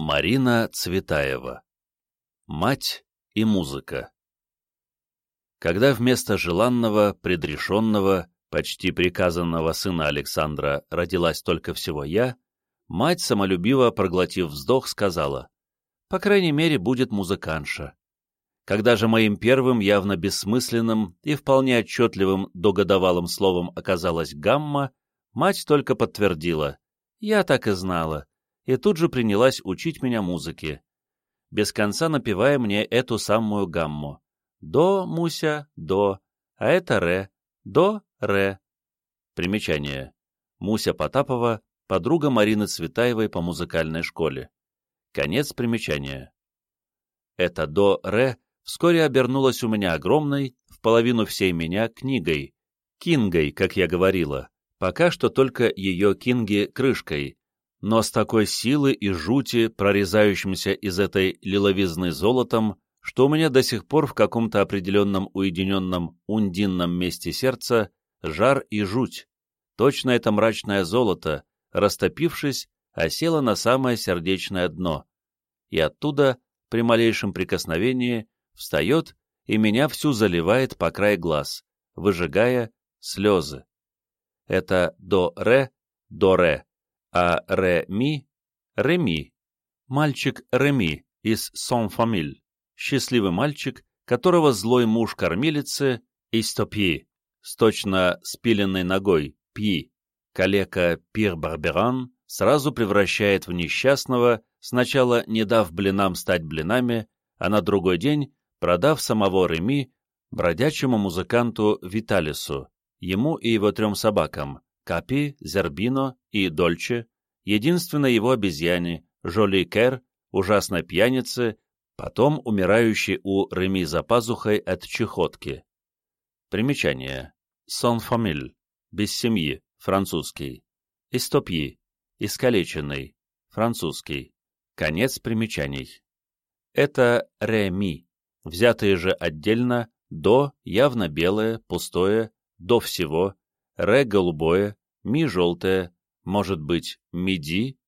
Марина Цветаева. Мать и музыка. Когда вместо желанного, предрешенного, почти приказанного сына Александра родилась только всего я, мать, самолюбиво проглотив вздох, сказала, «По крайней мере, будет музыканша». Когда же моим первым, явно бессмысленным и вполне отчетливым догодовалым словом оказалась гамма, мать только подтвердила, «Я так и знала», и тут же принялась учить меня музыке, без конца напевая мне эту самую гамму. До, Муся, до, а это ре, до, ре. Примечание. Муся Потапова, подруга Марины Цветаевой по музыкальной школе. Конец примечания. Это до, ре вскоре обернулось у меня огромной, в половину всей меня, книгой, кингой, как я говорила, пока что только ее кинги крышкой, но с такой силы и жути, прорезающимся из этой лиловизны золотом, что у меня до сих пор в каком-то определенном уединенном ундинном месте сердца жар и жуть. Точно это мрачное золото, растопившись, осело на самое сердечное дно, и оттуда, при малейшем прикосновении, встает и меня всю заливает по край глаз, выжигая слезы. Это до-ре, до-ре а Ре-Ми — Реми, мальчик Реми из Сон-Фамиль, счастливый мальчик, которого злой муж кормилицы Истопьи, с точно спиленной ногой Пьи, калека Пир Барберан, сразу превращает в несчастного, сначала не дав блинам стать блинами, а на другой день продав самого Реми бродячему музыканту Виталису, ему и его трем собакам, Капи, Зербино и Дольче, единственной его обезьяне, Жоли Кер, ужасной пьянице, потом умирающей у Реми за пазухой от чехотки. Примечание. Сон фамиль. Без семьи. Французский. Истопьи. Искалеченный. Французский. Конец примечаний. Это Реми, взятые же отдельно, до явно белое, пустое, до всего, ре голубое, ми желтое, может быть миди,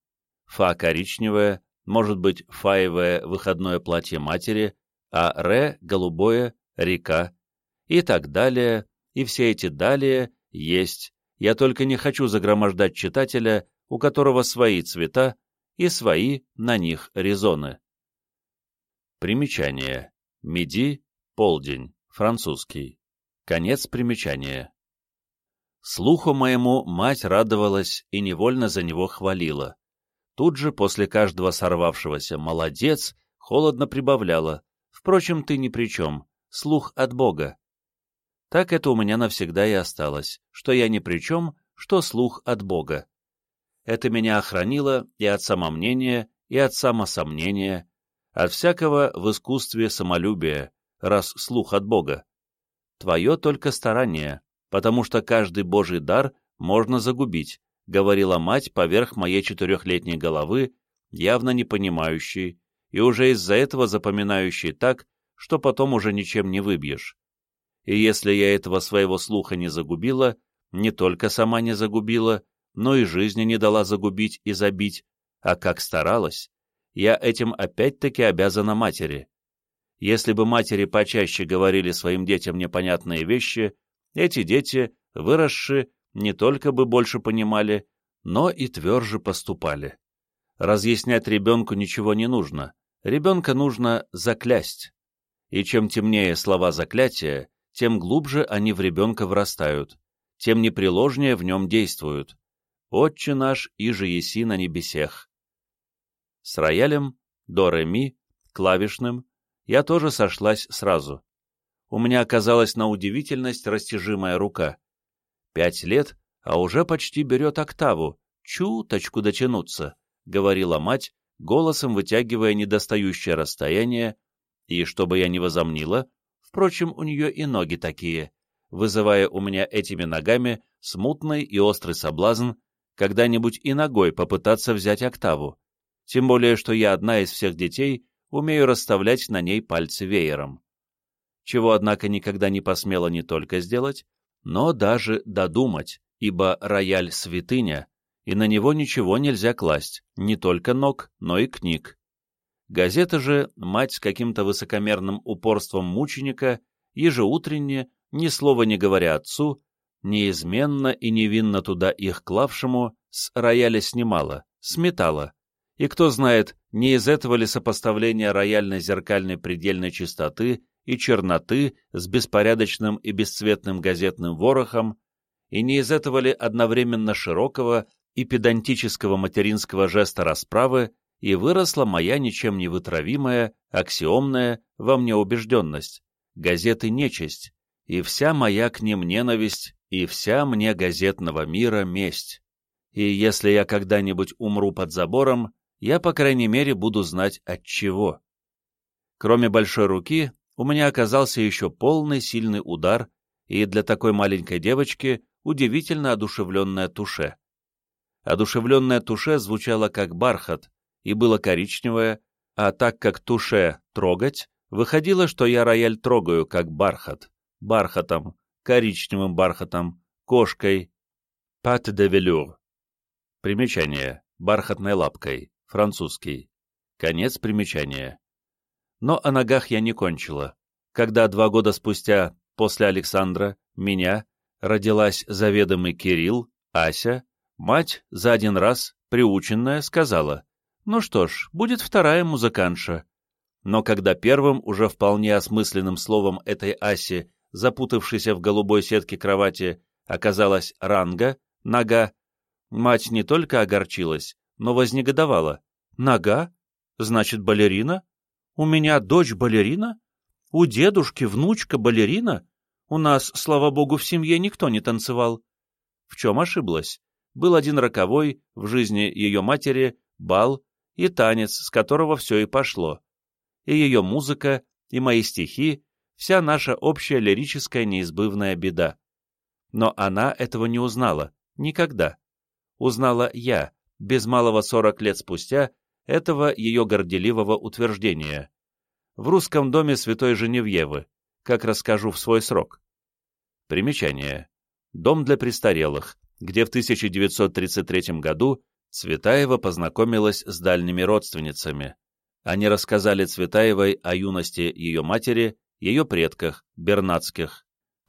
фа коричневое, может быть фаевое выходное платье матери, а ре голубое река и так далее, и все эти далее есть. Я только не хочу загромождать читателя, у которого свои цвета и свои на них резоны. Примечание. Миди, полдень, французский. Конец примечания. Слуху моему мать радовалась и невольно за него хвалила. Тут же, после каждого сорвавшегося «молодец», холодно прибавляла. «Впрочем, ты ни при чем. Слух от Бога». Так это у меня навсегда и осталось, что я ни при чем, что слух от Бога. Это меня охранило и от самомнения, и от самосомнения, от всякого в искусстве самолюбия, раз слух от Бога. Твое только старание, потому что каждый божий дар можно загубить, говорила мать поверх моей четырехлетней головы, явно не понимающей, и уже из-за этого запоминающей так, что потом уже ничем не выбьешь. И если я этого своего слуха не загубила, не только сама не загубила, но и жизни не дала загубить и забить, а как старалась, я этим опять-таки обязана матери. Если бы матери почаще говорили своим детям непонятные вещи, эти дети, выросшие, не только бы больше понимали, но и тверже поступали. Разъяснять ребенку ничего не нужно, ребенка нужно заклясть. И чем темнее слова заклятия, тем глубже они в ребенка врастают, тем непреложнее в нем действуют. «Отче наш, иже еси на небесех». С роялем, до ре ми, клавишным, я тоже сошлась сразу у меня оказалась на удивительность растяжимая рука. Пять лет, а уже почти берет октаву, чуточку дотянуться, — говорила мать, голосом вытягивая недостающее расстояние, и, чтобы я не возомнила, впрочем, у нее и ноги такие, вызывая у меня этими ногами смутный и острый соблазн когда-нибудь и ногой попытаться взять октаву, тем более, что я одна из всех детей умею расставлять на ней пальцы веером чего, однако, никогда не посмела не только сделать, но даже додумать, ибо рояль — святыня, и на него ничего нельзя класть, не только ног, но и книг, Газета же, мать с каким-то высокомерным упорством мученика, ежеутренне, ни слова не говоря отцу, неизменно и невинно туда их клавшему, с рояля снимала, сметала. И кто знает, не из этого ли сопоставления рояльной зеркальной предельной чистоты и черноты с беспорядочным и бесцветным газетным ворохом, и не из этого ли одновременно широкого и педантического материнского жеста расправы и выросла моя ничем не вытравимая, аксиомная во мне убежденность, газеты нечисть, и вся моя к ним ненависть, и вся мне газетного мира месть. И если я когда-нибудь умру под забором, я, по крайней мере, буду знать от чего. Кроме большой руки, у меня оказался еще полный сильный удар и для такой маленькой девочки удивительно одушевленная туше. Одушевленная туше звучала как бархат и было коричневое, а так как туше трогать, выходило, что я рояль трогаю как бархат, бархатом, коричневым бархатом, кошкой, пат де велюр. Примечание. Бархатной лапкой. Французский. Конец примечания. Но о ногах я не кончила. Когда два года спустя, после Александра, меня, родилась заведомый Кирилл, Ася, мать за один раз, приученная, сказала, «Ну что ж, будет вторая музыканша». Но когда первым, уже вполне осмысленным словом этой Аси, запутавшейся в голубой сетке кровати, оказалась ранга, нога, мать не только огорчилась, но вознегодовала. «Нога? Значит, балерина? У меня дочь балерина? У дедушки внучка балерина? У нас, слава богу, в семье никто не танцевал. В чем ошиблась? Был один роковой в жизни ее матери бал и танец, с которого все и пошло. И ее музыка, и мои стихи, вся наша общая лирическая неизбывная беда. Но она этого не узнала. Никогда. Узнала я, без малого сорок лет спустя, этого ее горделивого утверждения. В русском доме святой Женевьевы, как расскажу в свой срок. Примечание. Дом для престарелых, где в 1933 году Цветаева познакомилась с дальними родственницами. Они рассказали Цветаевой о юности ее матери, ее предках, Бернацких.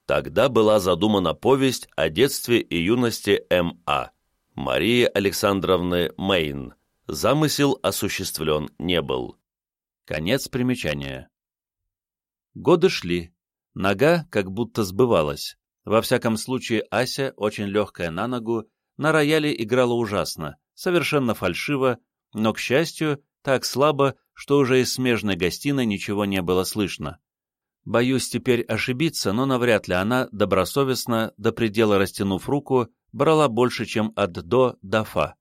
Тогда была задумана повесть о детстве и юности М.А. Марии Александровны Мейн. Замысел осуществлен не был. Конец примечания. Годы шли. Нога как будто сбывалась. Во всяком случае, Ася, очень легкая на ногу, на рояле играла ужасно, совершенно фальшиво, но, к счастью, так слабо, что уже из смежной гостиной ничего не было слышно. Боюсь теперь ошибиться, но навряд ли она, добросовестно, до предела растянув руку, брала больше, чем от до до фа.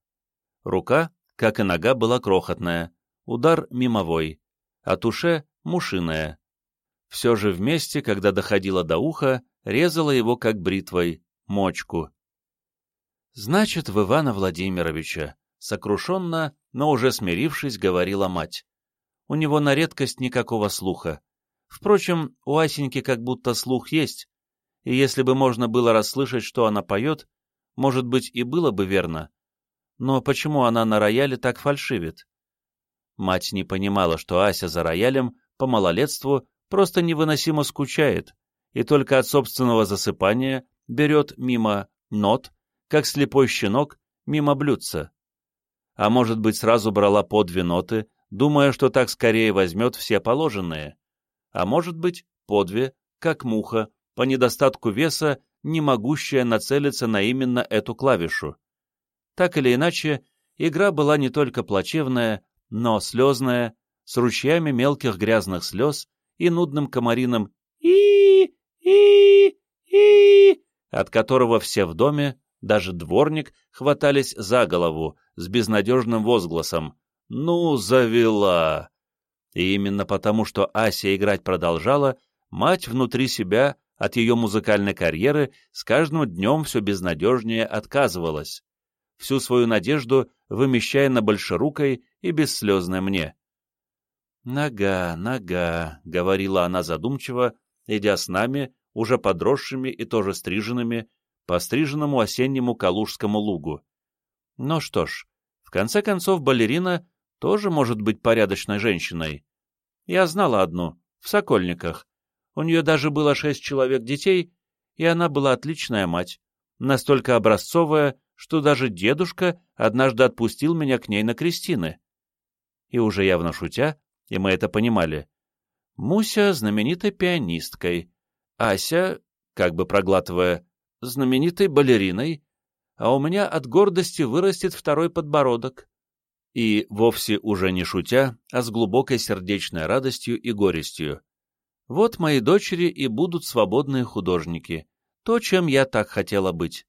Рука, как и нога, была крохотная, удар мимовой, а туше — мушиная. Все же вместе, когда доходила до уха, резала его как бритвой, мочку. «Значит, в Ивана Владимировича», — сокрушенно, но уже смирившись, говорила мать. «У него на редкость никакого слуха. Впрочем, у Асеньки как будто слух есть, и если бы можно было расслышать, что она поет, может быть, и было бы верно. Но почему она на рояле так фальшивит?» Мать не понимала, что Ася за роялем по малолетству просто невыносимо скучает, и только от собственного засыпания берет мимо нот, как слепой щенок, мимо блюдца. А может быть, сразу брала по две ноты, думая, что так скорее возьмет все положенные. А может быть, по две, как муха, по недостатку веса, не могущая нацелиться на именно эту клавишу. Так или иначе, игра была не только плачевная, но слезная, с ручьями мелких грязных слез и нудным комариным и и и от которого все в доме, даже дворник, хватались за голову с безнадежным возгласом «Ну, завела!». И именно потому, что Ася играть продолжала, мать внутри себя от ее музыкальной карьеры с каждым днем все безнадежнее отказывалась, всю свою надежду вымещая на большерукой и бесслезной мне. «Нога, нога», — говорила она задумчиво, идя с нами, уже подросшими и тоже стриженными, по стриженному осеннему Калужскому лугу. Ну что ж, в конце концов балерина тоже может быть порядочной женщиной. Я знала одну, в Сокольниках. У нее даже было шесть человек детей, и она была отличная мать, настолько образцовая, что даже дедушка однажды отпустил меня к ней на крестины. И уже явно шутя, и мы это понимали, Муся знаменитой пианисткой, Ася, как бы проглатывая, знаменитой балериной, а у меня от гордости вырастет второй подбородок. И вовсе уже не шутя, а с глубокой сердечной радостью и горестью. Вот мои дочери и будут свободные художники, то, чем я так хотела быть.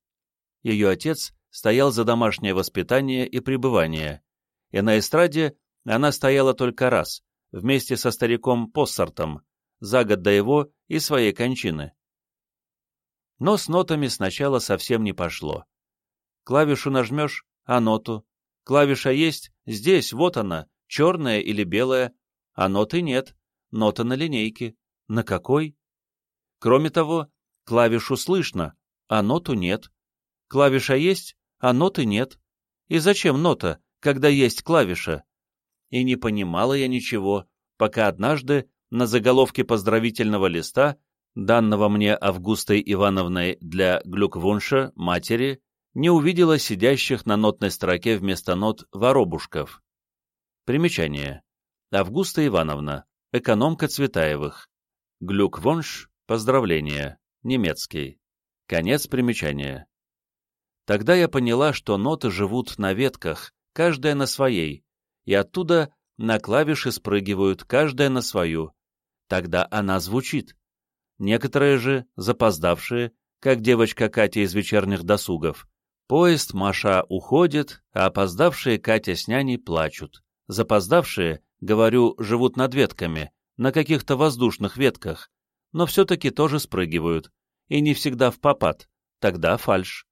Ее отец стоял за домашнее воспитание и пребывание, и на эстраде она стояла только раз, вместе со стариком Поссартом, за год до его и своей кончины. Но с нотами сначала совсем не пошло. Клавишу нажмешь, а ноту. Клавиша есть, здесь, вот она, черная или белая, а ноты нет, нота на линейке. На какой? Кроме того, клавишу слышно, а ноту нет. Клавиша есть, а ноты нет. И зачем нота, когда есть клавиша? И не понимала я ничего, пока однажды на заголовке поздравительного листа, данного мне Августой Ивановной для Глюквунша, матери, не увидела сидящих на нотной строке вместо нот воробушков. Примечание. Августа Ивановна, экономка Цветаевых. Глюквунш, поздравление, немецкий. Конец примечания. Тогда я поняла, что ноты живут на ветках, каждая на своей, и оттуда на клавиши спрыгивают, каждая на свою. Тогда она звучит. Некоторые же, запоздавшие, как девочка Катя из вечерних досугов. Поезд Маша уходит, а опоздавшие Катя с няней плачут. Запоздавшие, говорю, живут над ветками, на каких-то воздушных ветках, но все-таки тоже спрыгивают, и не всегда в попад, тогда фальш.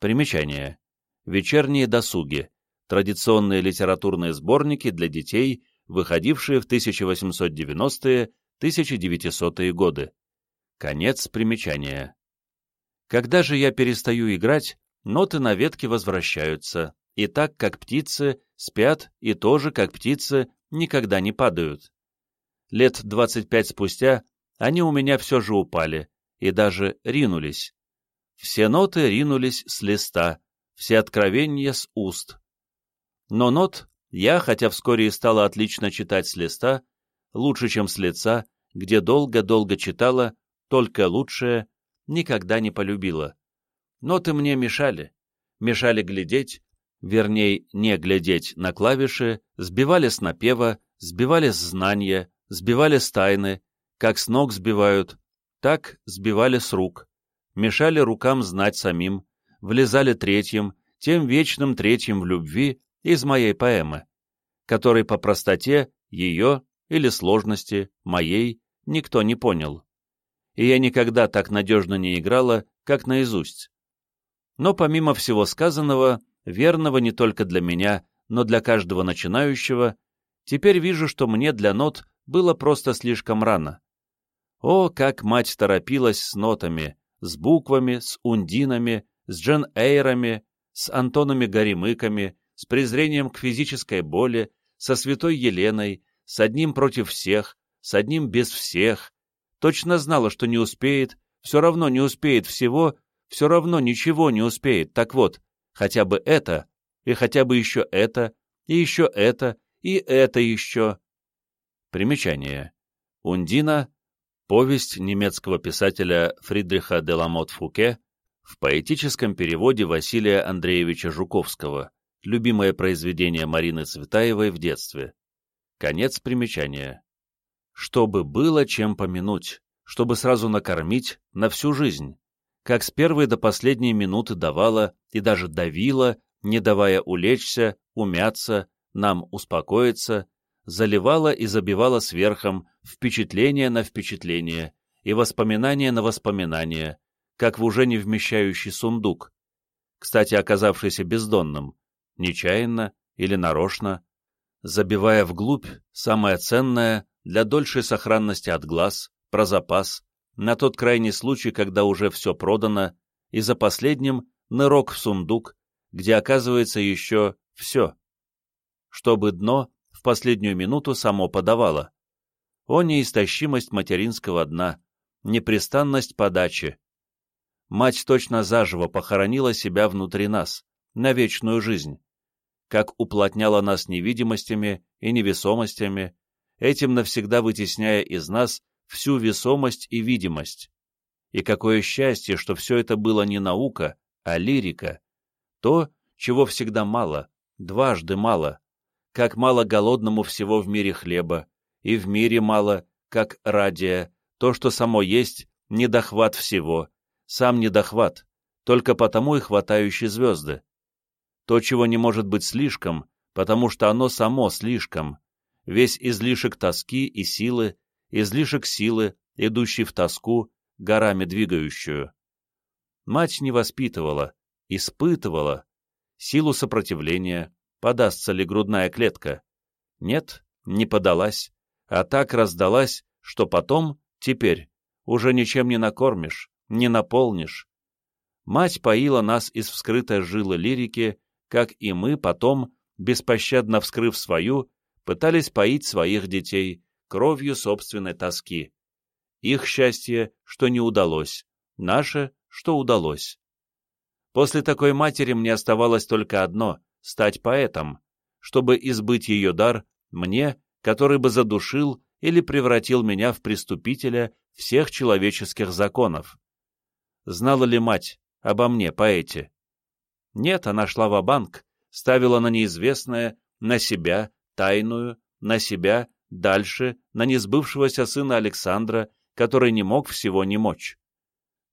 Примечание. Вечерние досуги традиционные литературные сборники для детей, выходившие в 1890-1900-е годы. Конец примечания. Когда же я перестаю играть, ноты на ветке возвращаются, и так как птицы спят и тоже как птицы никогда не падают. Лет 25 спустя они у меня все же упали и даже ринулись. Все ноты ринулись с листа, все откровения с уст. Но нот я, хотя вскоре и стала отлично читать с листа, лучше, чем с лица, где долго-долго читала, только лучшее, никогда не полюбила. Ноты мне мешали. Мешали глядеть, вернее, не глядеть на клавиши, сбивали с напева, сбивали с знания, сбивали с тайны, как с ног сбивают, так сбивали с рук, мешали рукам знать самим, влезали третьим, тем вечным третьим в любви, из моей поэмы, которой по простоте ее или сложности моей никто не понял. И я никогда так надежно не играла, как наизусть. Но помимо всего сказанного, верного не только для меня, но для каждого начинающего, теперь вижу, что мне для нот было просто слишком рано. О, как мать торопилась с нотами, с буквами, с ундинами, с Джен Эйрами, с Антонами Горемыками, с презрением к физической боли, со святой Еленой, с одним против всех, с одним без всех, точно знала, что не успеет, все равно не успеет всего, все равно ничего не успеет. Так вот, хотя бы это, и хотя бы еще это, и еще это, и это еще. Примечание. Ундина — повесть немецкого писателя Фридриха де Ламот Фуке в поэтическом переводе Василия Андреевича Жуковского любимое произведение Марины Цветаевой в детстве. Конец примечания. Чтобы было чем помянуть, чтобы сразу накормить на всю жизнь, как с первой до последней минуты давала и даже давила, не давая улечься, умяться, нам успокоиться, заливала и забивала сверхом впечатление на впечатление и воспоминание на воспоминание, как в уже не вмещающий сундук, кстати, оказавшийся бездонным, нечаянно или нарочно, забивая вглубь самое ценное для дольшей сохранности от глаз, про запас, на тот крайний случай, когда уже все продано, и за последним нырок в сундук, где оказывается еще все. чтобы дно последнюю минуту само подавало. О неистощимость материнского дна, непрестанность подачи! Мать точно заживо похоронила себя внутри нас, на вечную жизнь, как уплотняла нас невидимостями и невесомостями, этим навсегда вытесняя из нас всю весомость и видимость. И какое счастье, что все это было не наука, а лирика, то, чего всегда мало, дважды мало, как мало голодному всего в мире хлеба, и в мире мало, как радия, то, что само есть, недохват всего, сам недохват, только потому и хватающие звезды. То, чего не может быть слишком, потому что оно само слишком, весь излишек тоски и силы, излишек силы, идущий в тоску, горами двигающую. Мать не воспитывала, испытывала силу сопротивления, подастся ли грудная клетка. Нет, не подалась, а так раздалась, что потом, теперь, уже ничем не накормишь, не наполнишь. Мать поила нас из вскрытой жилы лирики, как и мы потом, беспощадно вскрыв свою, пытались поить своих детей кровью собственной тоски. Их счастье, что не удалось, наше, что удалось. После такой матери мне оставалось только одно — стать поэтом, чтобы избыть ее дар мне, который бы задушил или превратил меня в преступителя всех человеческих законов. Знала ли мать обо мне, поэте? Нет, она шла в банк ставила на неизвестное, на себя, тайную, на себя, дальше, на несбывшегося сына Александра, который не мог всего не мочь.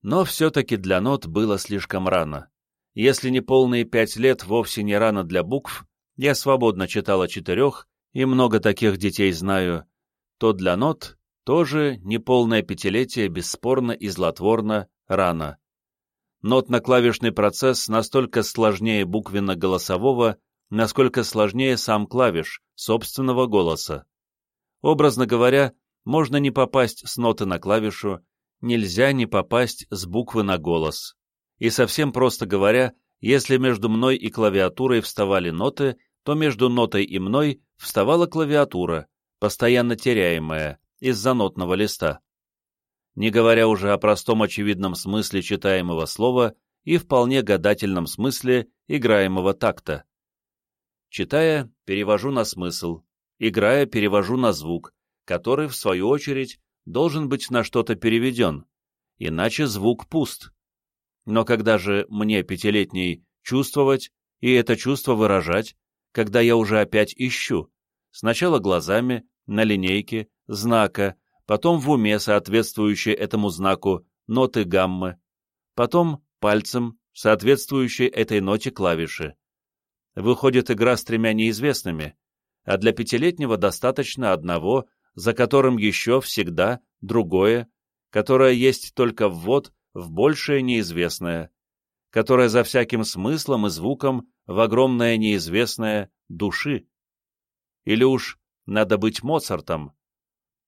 Но все-таки для нот было слишком рано. Если не полные пять лет вовсе не рано для букв, я свободно читала четырех, и много таких детей знаю, то для нот тоже неполное пятилетие бесспорно и злотворно рано. Нотно-клавишный процесс настолько сложнее буквенно-голосового, насколько сложнее сам клавиш, собственного голоса. Образно говоря, можно не попасть с ноты на клавишу, нельзя не попасть с буквы на голос. И совсем просто говоря, если между мной и клавиатурой вставали ноты, то между нотой и мной вставала клавиатура, постоянно теряемая, из-за нотного листа. Не говоря уже о простом очевидном смысле читаемого слова и вполне гадательном смысле играемого такта. Читая, перевожу на смысл, играя, перевожу на звук, который, в свою очередь, должен быть на что-то переведен, иначе звук пуст. Но когда же мне, пятилетней, чувствовать и это чувство выражать, когда я уже опять ищу, сначала глазами, на линейке, знака, потом в уме, соответствующей этому знаку, ноты гаммы, потом пальцем, соответствующей этой ноте клавиши. Выходит игра с тремя неизвестными, а для пятилетнего достаточно одного, за которым еще всегда другое, которое есть только ввод в большее неизвестное, которое за всяким смыслом и звуком в огромное неизвестное души. Или уж надо быть Моцартом.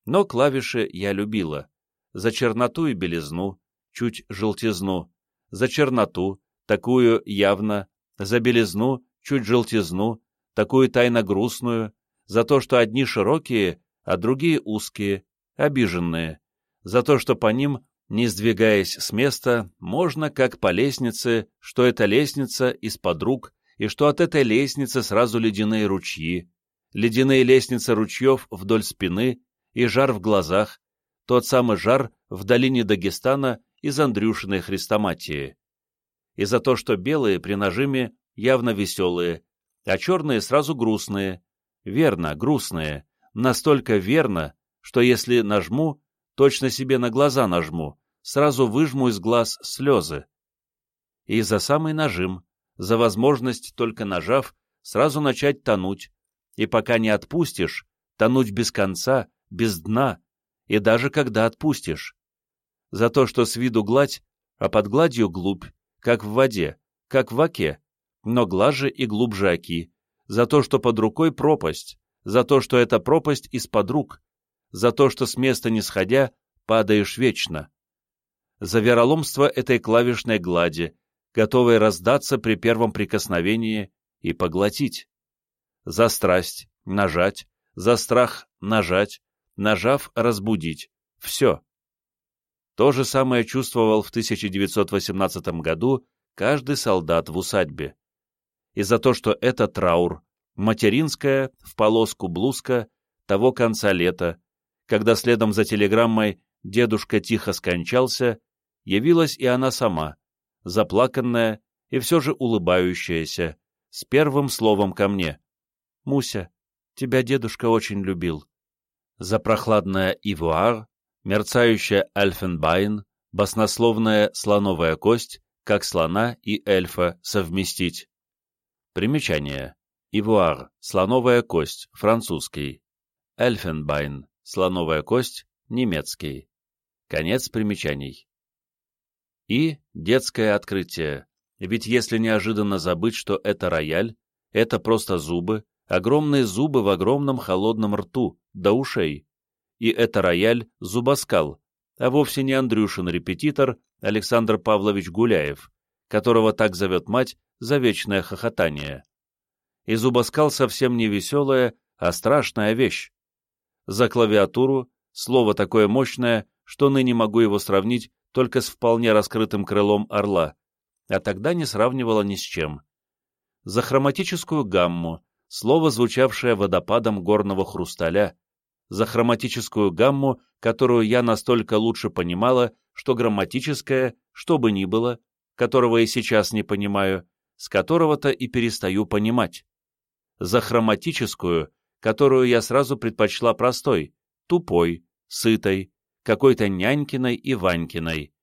Но клавиши я любила. За черноту и белизну, чуть желтизну, за черноту, такую явно, за белизну, чуть желтизну, такую тайно грустную, за то, что одни широкие, а другие узкие, обиженные, за то, что по ним, не сдвигаясь с места, можно, как по лестнице, что это лестница из-под рук, и что от этой лестницы сразу ледяные ручьи, ледяные лестницы ручьев вдоль спины и жар в глазах, тот самый жар в долине Дагестана из Андрюшиной хрестоматии. И за то, что белые при нажиме явно веселые, а черные сразу грустные, верно, грустные, настолько верно, что если нажму, точно себе на глаза нажму, сразу выжму из глаз слезы. И за самый нажим, за возможность, только нажав, сразу начать тонуть, и пока не отпустишь, тонуть без конца, без дна, и даже когда отпустишь. За то, что с виду гладь, а под гладью глубь, как в воде, как в оке, но глаже и глубже оки, за то, что под рукой пропасть, за то, что эта пропасть из-под рук, за то, что с места не сходя падаешь вечно, за вероломство этой клавишной глади, готовой раздаться при первом прикосновении и поглотить, За страсть — нажать, за страх — нажать, нажав — разбудить. Все. То же самое чувствовал в 1918 году каждый солдат в усадьбе. И за то, что это траур, материнская, в полоску блузка, того конца лета, когда следом за телеграммой «дедушка тихо скончался», явилась и она сама, заплаканная и все же улыбающаяся, с первым словом ко мне. «Муся, тебя дедушка очень любил». За прохладная ивуар, мерцающая эльфенбайн, баснословная слоновая кость, как слона и эльфа совместить. Примечание. Ивуар, слоновая кость, французский. Эльфенбайн, слоновая кость, немецкий. Конец примечаний. И детское открытие. Ведь если неожиданно забыть, что это рояль, это просто зубы, огромные зубы в огромном холодном рту, до ушей. И это рояль зубоскал, а вовсе не Андрюшин репетитор Александр Павлович Гуляев, которого так зовет мать за вечное хохотание. И зубоскал совсем не веселая, а страшная вещь. За клавиатуру слово такое мощное, что ныне могу его сравнить только с вполне раскрытым крылом орла, а тогда не сравнивала ни с чем. За хроматическую гамму, слово, звучавшее водопадом горного хрусталя, за хроматическую гамму, которую я настолько лучше понимала, что грамматическое, что бы ни было, которого и сейчас не понимаю, с которого-то и перестаю понимать. За хроматическую, которую я сразу предпочла простой, тупой, сытой, какой-то нянькиной и Ванькиной.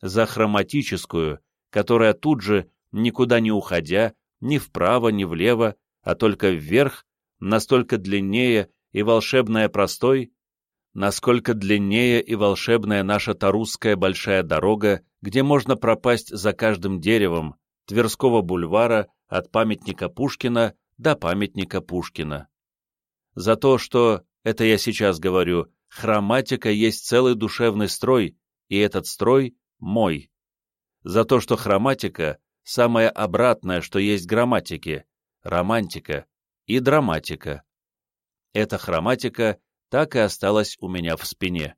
За хроматическую, которая тут же, никуда не уходя, ни вправо, ни влево, а только вверх, настолько длиннее и волшебная простой, насколько длиннее и волшебная наша Тарусская большая дорога, где можно пропасть за каждым деревом Тверского бульвара от памятника Пушкина до памятника Пушкина. За то, что, это я сейчас говорю, хроматика есть целый душевный строй, и этот строй мой. За то, что хроматика — самое обратное, что есть грамматики, романтика и драматика. Эта хроматика так и осталась у меня в спине.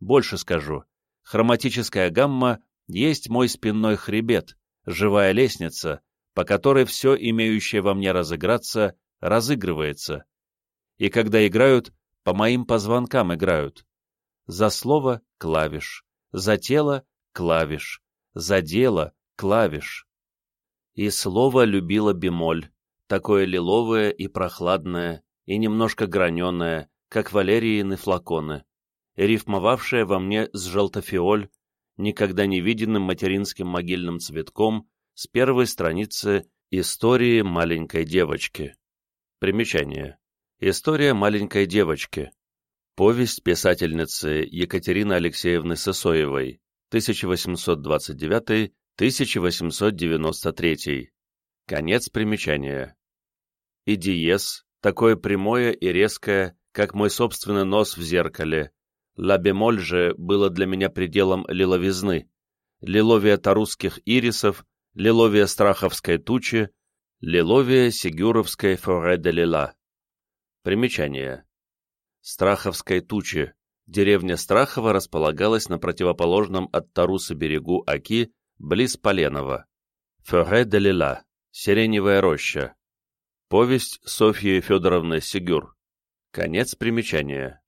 Больше скажу, хроматическая гамма есть мой спинной хребет, живая лестница, по которой все, имеющее во мне разыграться, разыгрывается. И когда играют, по моим позвонкам играют. За слово — клавиш, за тело — клавиш, за дело — клавиш. И слово любила бемоль, такое лиловое и прохладное, и немножко граненое, как валериины флаконы, рифмовавшее во мне с желтофиоль, никогда не виденным материнским могильным цветком с первой страницы «Истории маленькой девочки». Примечание. История маленькой девочки. Повесть писательницы Екатерины Алексеевны Сысоевой, 1829-1893. Конец примечания. И диез, такое прямое и резкое, как мой собственный нос в зеркале. Ла-бемоль же было для меня пределом лиловизны. Лиловия тарусских ирисов, лиловия страховской тучи, лиловия сигюровской форе де лила. Примечание. Страховской тучи. Деревня Страхова располагалась на противоположном от Таруса берегу Аки, близ Поленова. Форе де Лила. Сиреневая роща. Повесть Софьи Федоровны Сигюр. Конец примечания.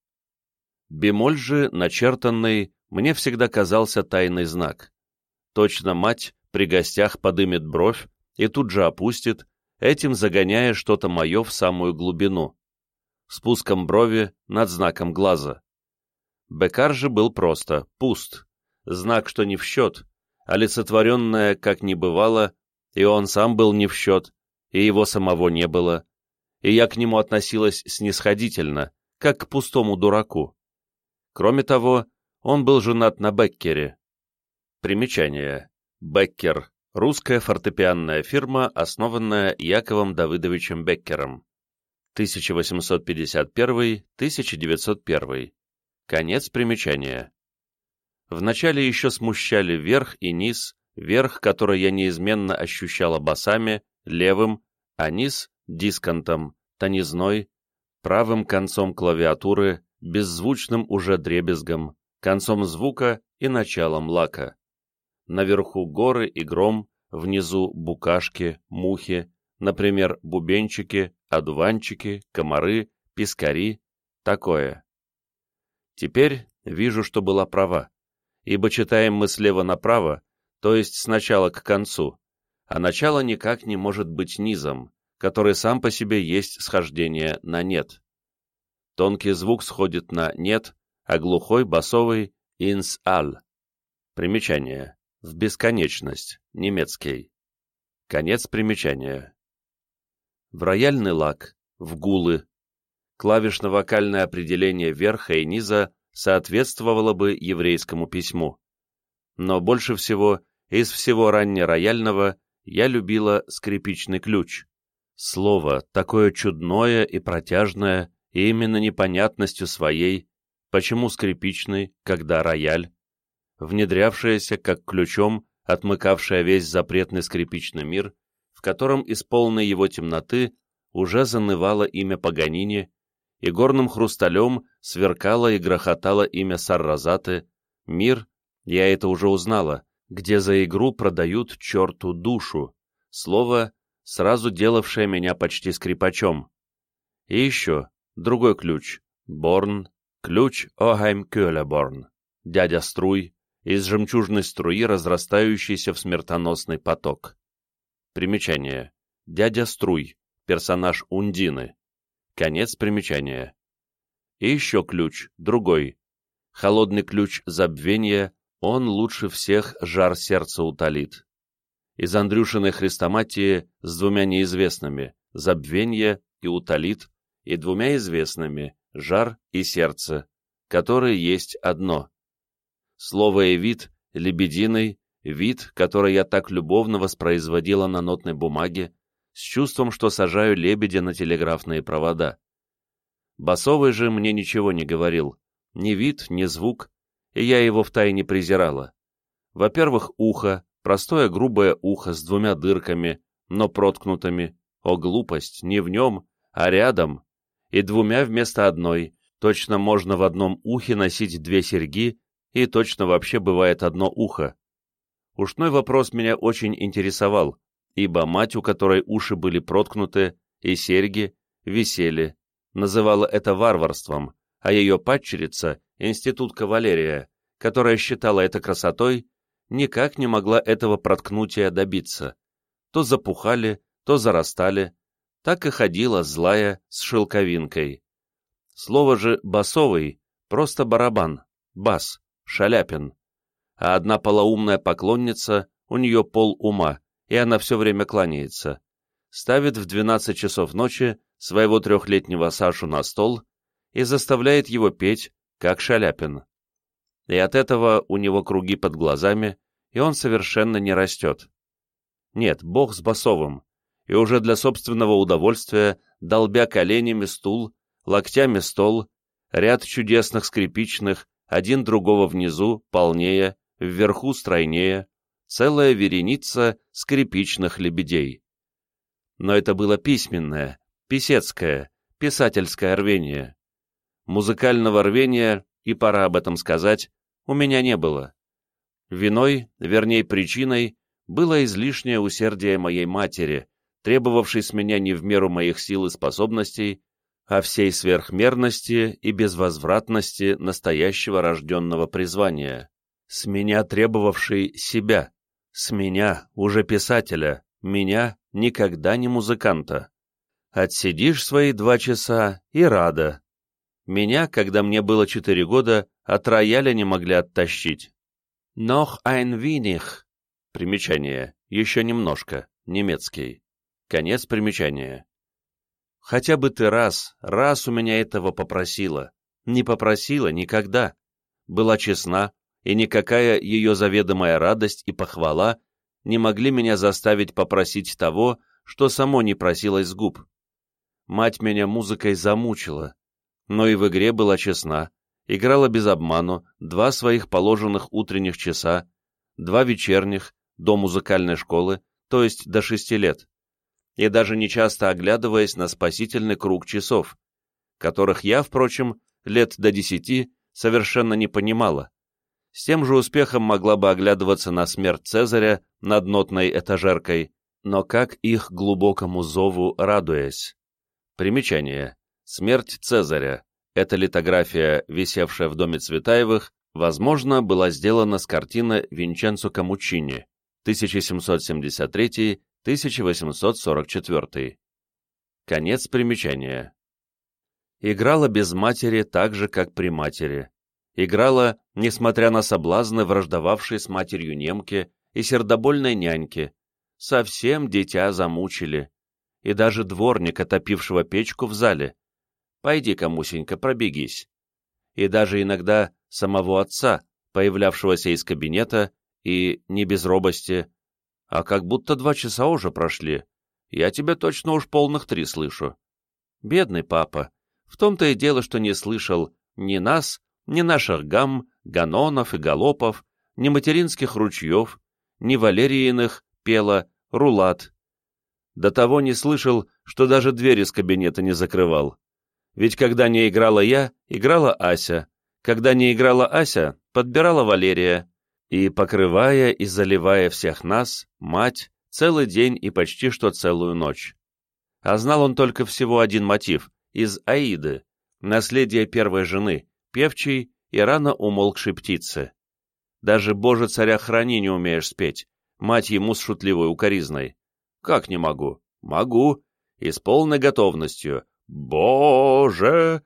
Бемоль же, начертанный, мне всегда казался тайный знак. Точно мать при гостях подымет бровь и тут же опустит, этим загоняя что-то мое в самую глубину спуском брови над знаком глаза. Бекар же был просто, пуст, знак, что не в счет, олицетворенное, как не бывало, и он сам был не в счет, и его самого не было, и я к нему относилась снисходительно, как к пустому дураку. Кроме того, он был женат на Беккере. Примечание. Беккер — русская фортепианная фирма, основанная Яковом Давыдовичем Беккером. 1851-1901. Конец примечания. Вначале еще смущали верх и низ, верх, который я неизменно ощущала басами, левым, а низ — дисконтом, тонизной, правым концом клавиатуры, беззвучным уже дребезгом, концом звука и началом лака. Наверху горы и гром, внизу букашки, мухи, например, бубенчики, одуванчики, комары, пескари, такое. Теперь вижу, что была права, ибо читаем мы слева направо, то есть сначала к концу, а начало никак не может быть низом, который сам по себе есть схождение на «нет». Тонкий звук сходит на «нет», а глухой, басовый «инс ал». Примечание. В бесконечность. Немецкий. Конец примечания. В рояльный лак, в гулы. Клавишно-вокальное определение верха и низа соответствовало бы еврейскому письму. Но больше всего, из всего раннерояльного, я любила скрипичный ключ. Слово, такое чудное и протяжное, и именно непонятностью своей, почему скрипичный, когда рояль, внедрявшееся как ключом, отмыкавшее весь запретный скрипичный мир, в котором из полной его темноты уже занывало имя Паганини, и горным хрусталем сверкало и грохотало имя Сарразаты, мир, я это уже узнала, где за игру продают черту душу, слово, сразу делавшее меня почти скрипачом. И еще, другой ключ, Борн, ключ Огайм Кёлеборн, дядя Струй, из жемчужной струи, разрастающейся в смертоносный поток. Примечание. Дядя Струй, персонаж Ундины. Конец примечания. И еще ключ, другой. Холодный ключ забвения, он лучше всех жар сердца утолит. Из Андрюшиной хрестоматии с двумя неизвестными, забвение и утолит, и двумя известными, жар и сердце, которые есть одно. Слово и вид, лебединый, вид, который я так любовно воспроизводила на нотной бумаге, с чувством, что сажаю лебедя на телеграфные провода. Басовый же мне ничего не говорил, ни вид, ни звук, и я его втайне презирала. Во-первых, ухо, простое грубое ухо с двумя дырками, но проткнутыми, о глупость, не в нем, а рядом, и двумя вместо одной, точно можно в одном ухе носить две серьги и точно вообще бывает одно ухо. Ушной вопрос меня очень интересовал, ибо мать, у которой уши были проткнуты, и серьги, висели, называла это варварством, а ее падчерица, институт кавалерия, которая считала это красотой, никак не могла этого проткнутия добиться. То запухали, то зарастали, так и ходила злая с шелковинкой. Слово же «басовый» — просто барабан, бас. Шаляпин. А одна полоумная поклонница, у нее пол ума, и она все время кланяется. Ставит в 12 часов ночи своего трехлетнего Сашу на стол и заставляет его петь, как Шаляпин. И от этого у него круги под глазами, и он совершенно не растет. Нет, бог с басовым, и уже для собственного удовольствия, долбя коленями стул, локтями стол, ряд чудесных скрипичных, один другого внизу, полнее, вверху стройнее, целая вереница скрипичных лебедей. Но это было письменное, писецкое, писательское рвение. Музыкального рвения, и пора об этом сказать, у меня не было. Виной, вернее причиной, было излишнее усердие моей матери, требовавшей с меня не в меру моих сил и способностей, о всей сверхмерности и безвозвратности настоящего рожденного призвания, с меня требовавший себя, с меня, уже писателя, меня, никогда не музыканта. Отсидишь свои два часа и рада. Меня, когда мне было четыре года, от рояля не могли оттащить. Noch ein wenig. Примечание. Еще немножко. Немецкий. Конец примечания. Хотя бы ты раз, раз у меня этого попросила. Не попросила никогда. Была честна, и никакая ее заведомая радость и похвала не могли меня заставить попросить того, что само не просилось с губ. Мать меня музыкой замучила, но и в игре была честна, играла без обману два своих положенных утренних часа, два вечерних, до музыкальной школы, то есть до шести лет и даже нечасто оглядываясь на спасительный круг часов, которых я, впрочем, лет до десяти совершенно не понимала. С тем же успехом могла бы оглядываться на смерть Цезаря над нотной этажеркой, но как их глубокому зову радуясь. Примечание. Смерть Цезаря. Эта литография, висевшая в доме Цветаевых, возможно, была сделана с картины Винченцо Камучини 1773-1844. Конец примечания. Играла без матери так же, как при матери. Играла, несмотря на соблазны, враждовавшие с матерью немки и сердобольной няньки. Совсем дитя замучили. И даже дворник, отопившего печку в зале. Пойди-ка, Мусенька, пробегись. И даже иногда самого отца, появлявшегося из кабинета, и не без робости. А как будто два часа уже прошли. Я тебя точно уж полных три слышу. Бедный папа. В том-то и дело, что не слышал ни нас, ни наших гам, ганонов и галопов, ни материнских ручьев, ни валерииных, пела, рулат. До того не слышал, что даже дверь из кабинета не закрывал. Ведь когда не играла я, играла Ася. Когда не играла Ася, подбирала Валерия. И, покрывая и заливая всех нас, мать, целый день и почти что целую ночь. А знал он только всего один мотив — из Аиды, наследие первой жены, певчей и рано умолкшей птицы. Даже «Боже, царя храни» не умеешь спеть, мать ему с шутливой укоризной. Как не могу? Могу. И с полной готовностью. «Боже!»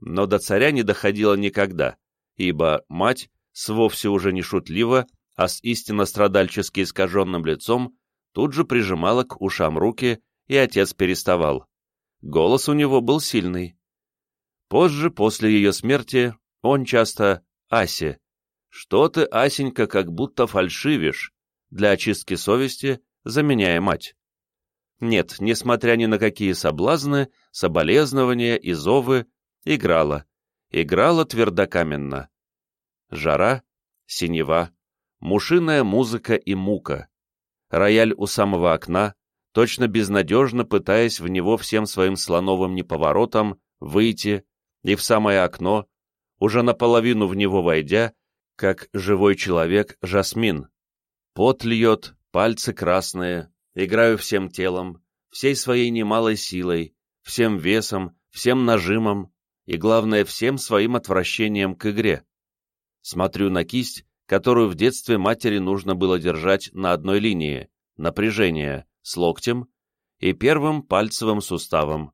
Но до царя не доходило никогда, ибо мать, с вовсе уже не шутливо, а с истинно страдальчески искаженным лицом, тут же прижимала к ушам руки, и отец переставал. Голос у него был сильный. Позже, после ее смерти, он часто «Асе, что ты, Асенька, как будто фальшивишь», для очистки совести, заменяя мать. Нет, несмотря ни на какие соблазны, соболезнования и зовы, играла. Играла твердокаменно. Жара, синева, мушиная музыка и мука. Рояль у самого окна, точно безнадежно пытаясь в него всем своим слоновым неповоротом выйти, и в самое окно, уже наполовину в него войдя, как живой человек Жасмин. Пот льет, пальцы красные, играю всем телом, всей своей немалой силой, всем весом, всем нажимом и, главное, всем своим отвращением к игре. Смотрю на кисть, которую в детстве матери нужно было держать на одной линии, напряжение, с локтем и первым пальцевым суставом.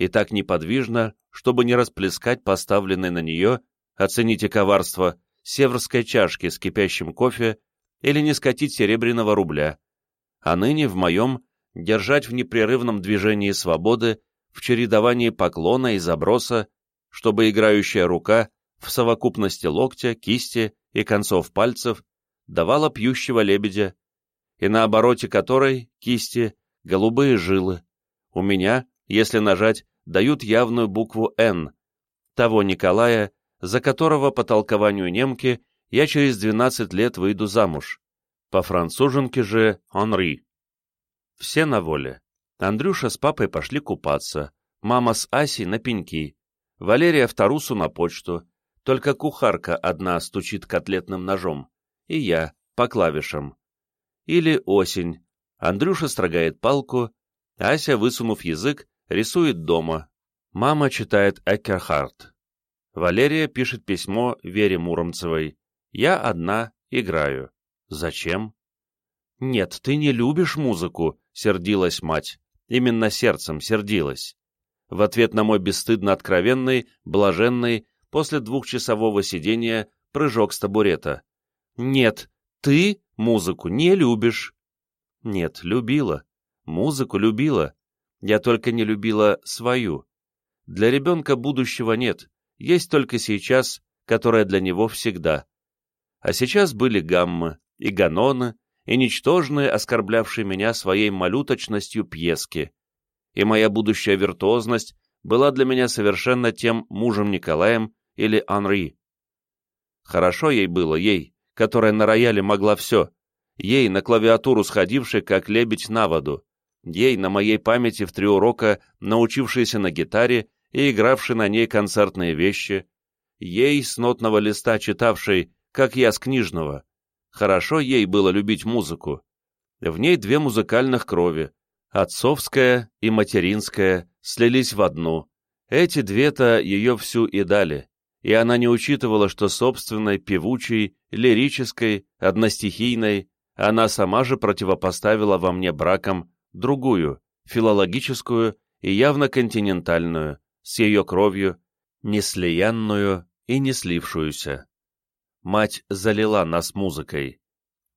И так неподвижно, чтобы не расплескать поставленной на нее, оцените коварство, северской чашки с кипящим кофе или не скатить серебряного рубля, а ныне в моем держать в непрерывном движении свободы, в чередовании поклона и заброса, чтобы играющая рука в совокупности локтя, кисти и концов пальцев давала пьющего лебедя, и на обороте которой, кисти, голубые жилы. У меня, если нажать, дают явную букву «Н», того Николая, за которого, по толкованию немки, я через 12 лет выйду замуж. По-француженке же Анри. Все на воле. Андрюша с папой пошли купаться, мама с Асей на пеньки, Валерия в Тарусу на почту, только кухарка одна стучит котлетным ножом, и я по клавишам. Или осень. Андрюша строгает палку, Ася, высунув язык, рисует дома. Мама читает Эккерхарт. Валерия пишет письмо Вере Муромцевой. Я одна играю. Зачем? Нет, ты не любишь музыку, сердилась мать. Именно сердцем сердилась. В ответ на мой бесстыдно откровенный, блаженный, после двухчасового сидения, прыжок с табурета. Нет, ты музыку не любишь. Нет, любила. Музыку любила. Я только не любила свою. Для ребенка будущего нет есть только сейчас, которая для него всегда. А сейчас были гаммы и ганоны, и ничтожные, оскорблявшие меня своей малюточностью пьески. И моя будущая виртуозность была для меня совершенно тем мужем Николаем или Анри. Хорошо ей было, ей, которая на рояле могла все, ей, на клавиатуру сходившей, как лебедь на воду, ей на моей памяти в три урока научившийся на гитаре и игравший на ней концертные вещи, ей с нотного листа читавшей, как я с книжного. Хорошо ей было любить музыку. В ней две музыкальных крови, отцовская и материнская, слились в одну. Эти две-то ее всю и дали, и она не учитывала, что собственной, певучей, лирической, одностихийной, она сама же противопоставила во мне браком другую, филологическую и явно континентальную, с ее кровью, неслиянную и не слившуюся. Мать залила нас музыкой.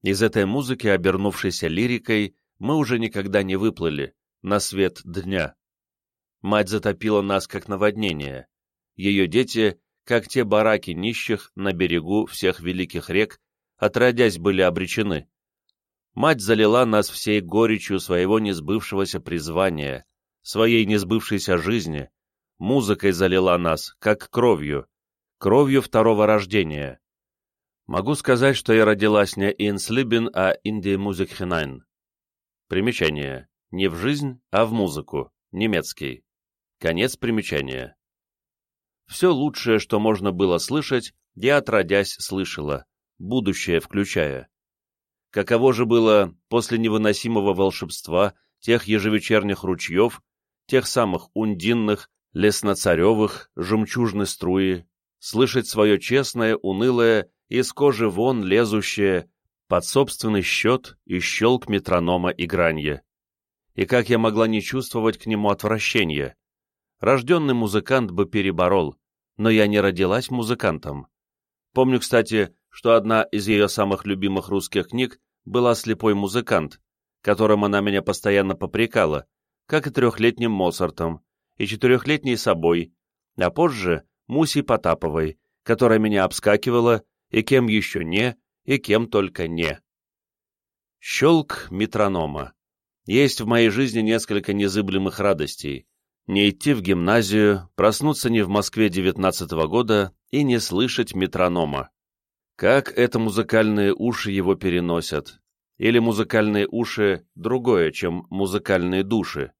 Из этой музыки, обернувшейся лирикой, мы уже никогда не выплыли на свет дня. Мать затопила нас, как наводнение. Ее дети, как те бараки нищих на берегу всех великих рек, отродясь были обречены. Мать залила нас всей горечью своего несбывшегося призвания, своей несбывшейся жизни, музыкой залила нас, как кровью, кровью второго рождения. Могу сказать, что я родилась не Slibin, а in die Musik hinein. Примечание. Не в жизнь, а в музыку. Немецкий. Конец примечания. Все лучшее, что можно было слышать, я отродясь слышала, будущее включая. Каково же было после невыносимого волшебства тех ежевечерних ручьев, тех самых ундинных, лесноцаревых, жемчужной струи, слышать свое честное, унылое, из кожи вон лезущее, под собственный счет и щелк метронома и гранье. И как я могла не чувствовать к нему отвращения? Рожденный музыкант бы переборол, но я не родилась музыкантом. Помню, кстати, что одна из ее самых любимых русских книг была «Слепой музыкант», которым она меня постоянно попрекала, как и трехлетним Моцартом, и четырехлетней собой, а позже Мусей Потаповой, которая меня обскакивала, и кем еще не, и кем только не. Щелк метронома. Есть в моей жизни несколько незыблемых радостей. Не идти в гимназию, проснуться не в Москве девятнадцатого года и не слышать метронома. Как это музыкальные уши его переносят? Или музыкальные уши другое, чем музыкальные души?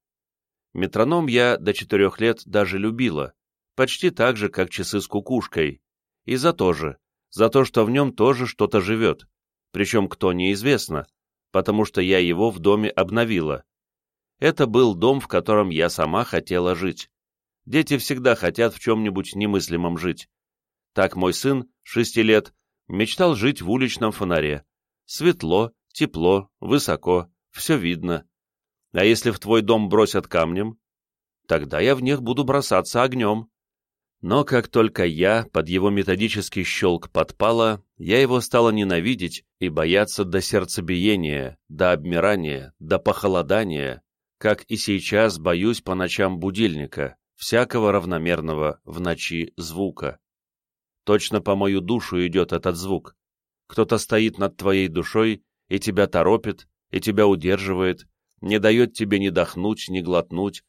Метроном я до четырех лет даже любила, почти так же, как часы с кукушкой. И за то же, за то, что в нем тоже что-то живет, причем кто неизвестно, потому что я его в доме обновила. Это был дом, в котором я сама хотела жить. Дети всегда хотят в чем-нибудь немыслимом жить. Так мой сын, шести лет, Мечтал жить в уличном фонаре. Светло, тепло, высоко, все видно. А если в твой дом бросят камнем, тогда я в них буду бросаться огнем. Но как только я под его методический щелк подпала, я его стала ненавидеть и бояться до сердцебиения, до обмирания, до похолодания, как и сейчас боюсь по ночам будильника, всякого равномерного в ночи звука. Точно по мою душу идет этот звук. Кто-то стоит над твоей душой и тебя торопит, и тебя удерживает, не дает тебе ни дохнуть, ни глотнуть,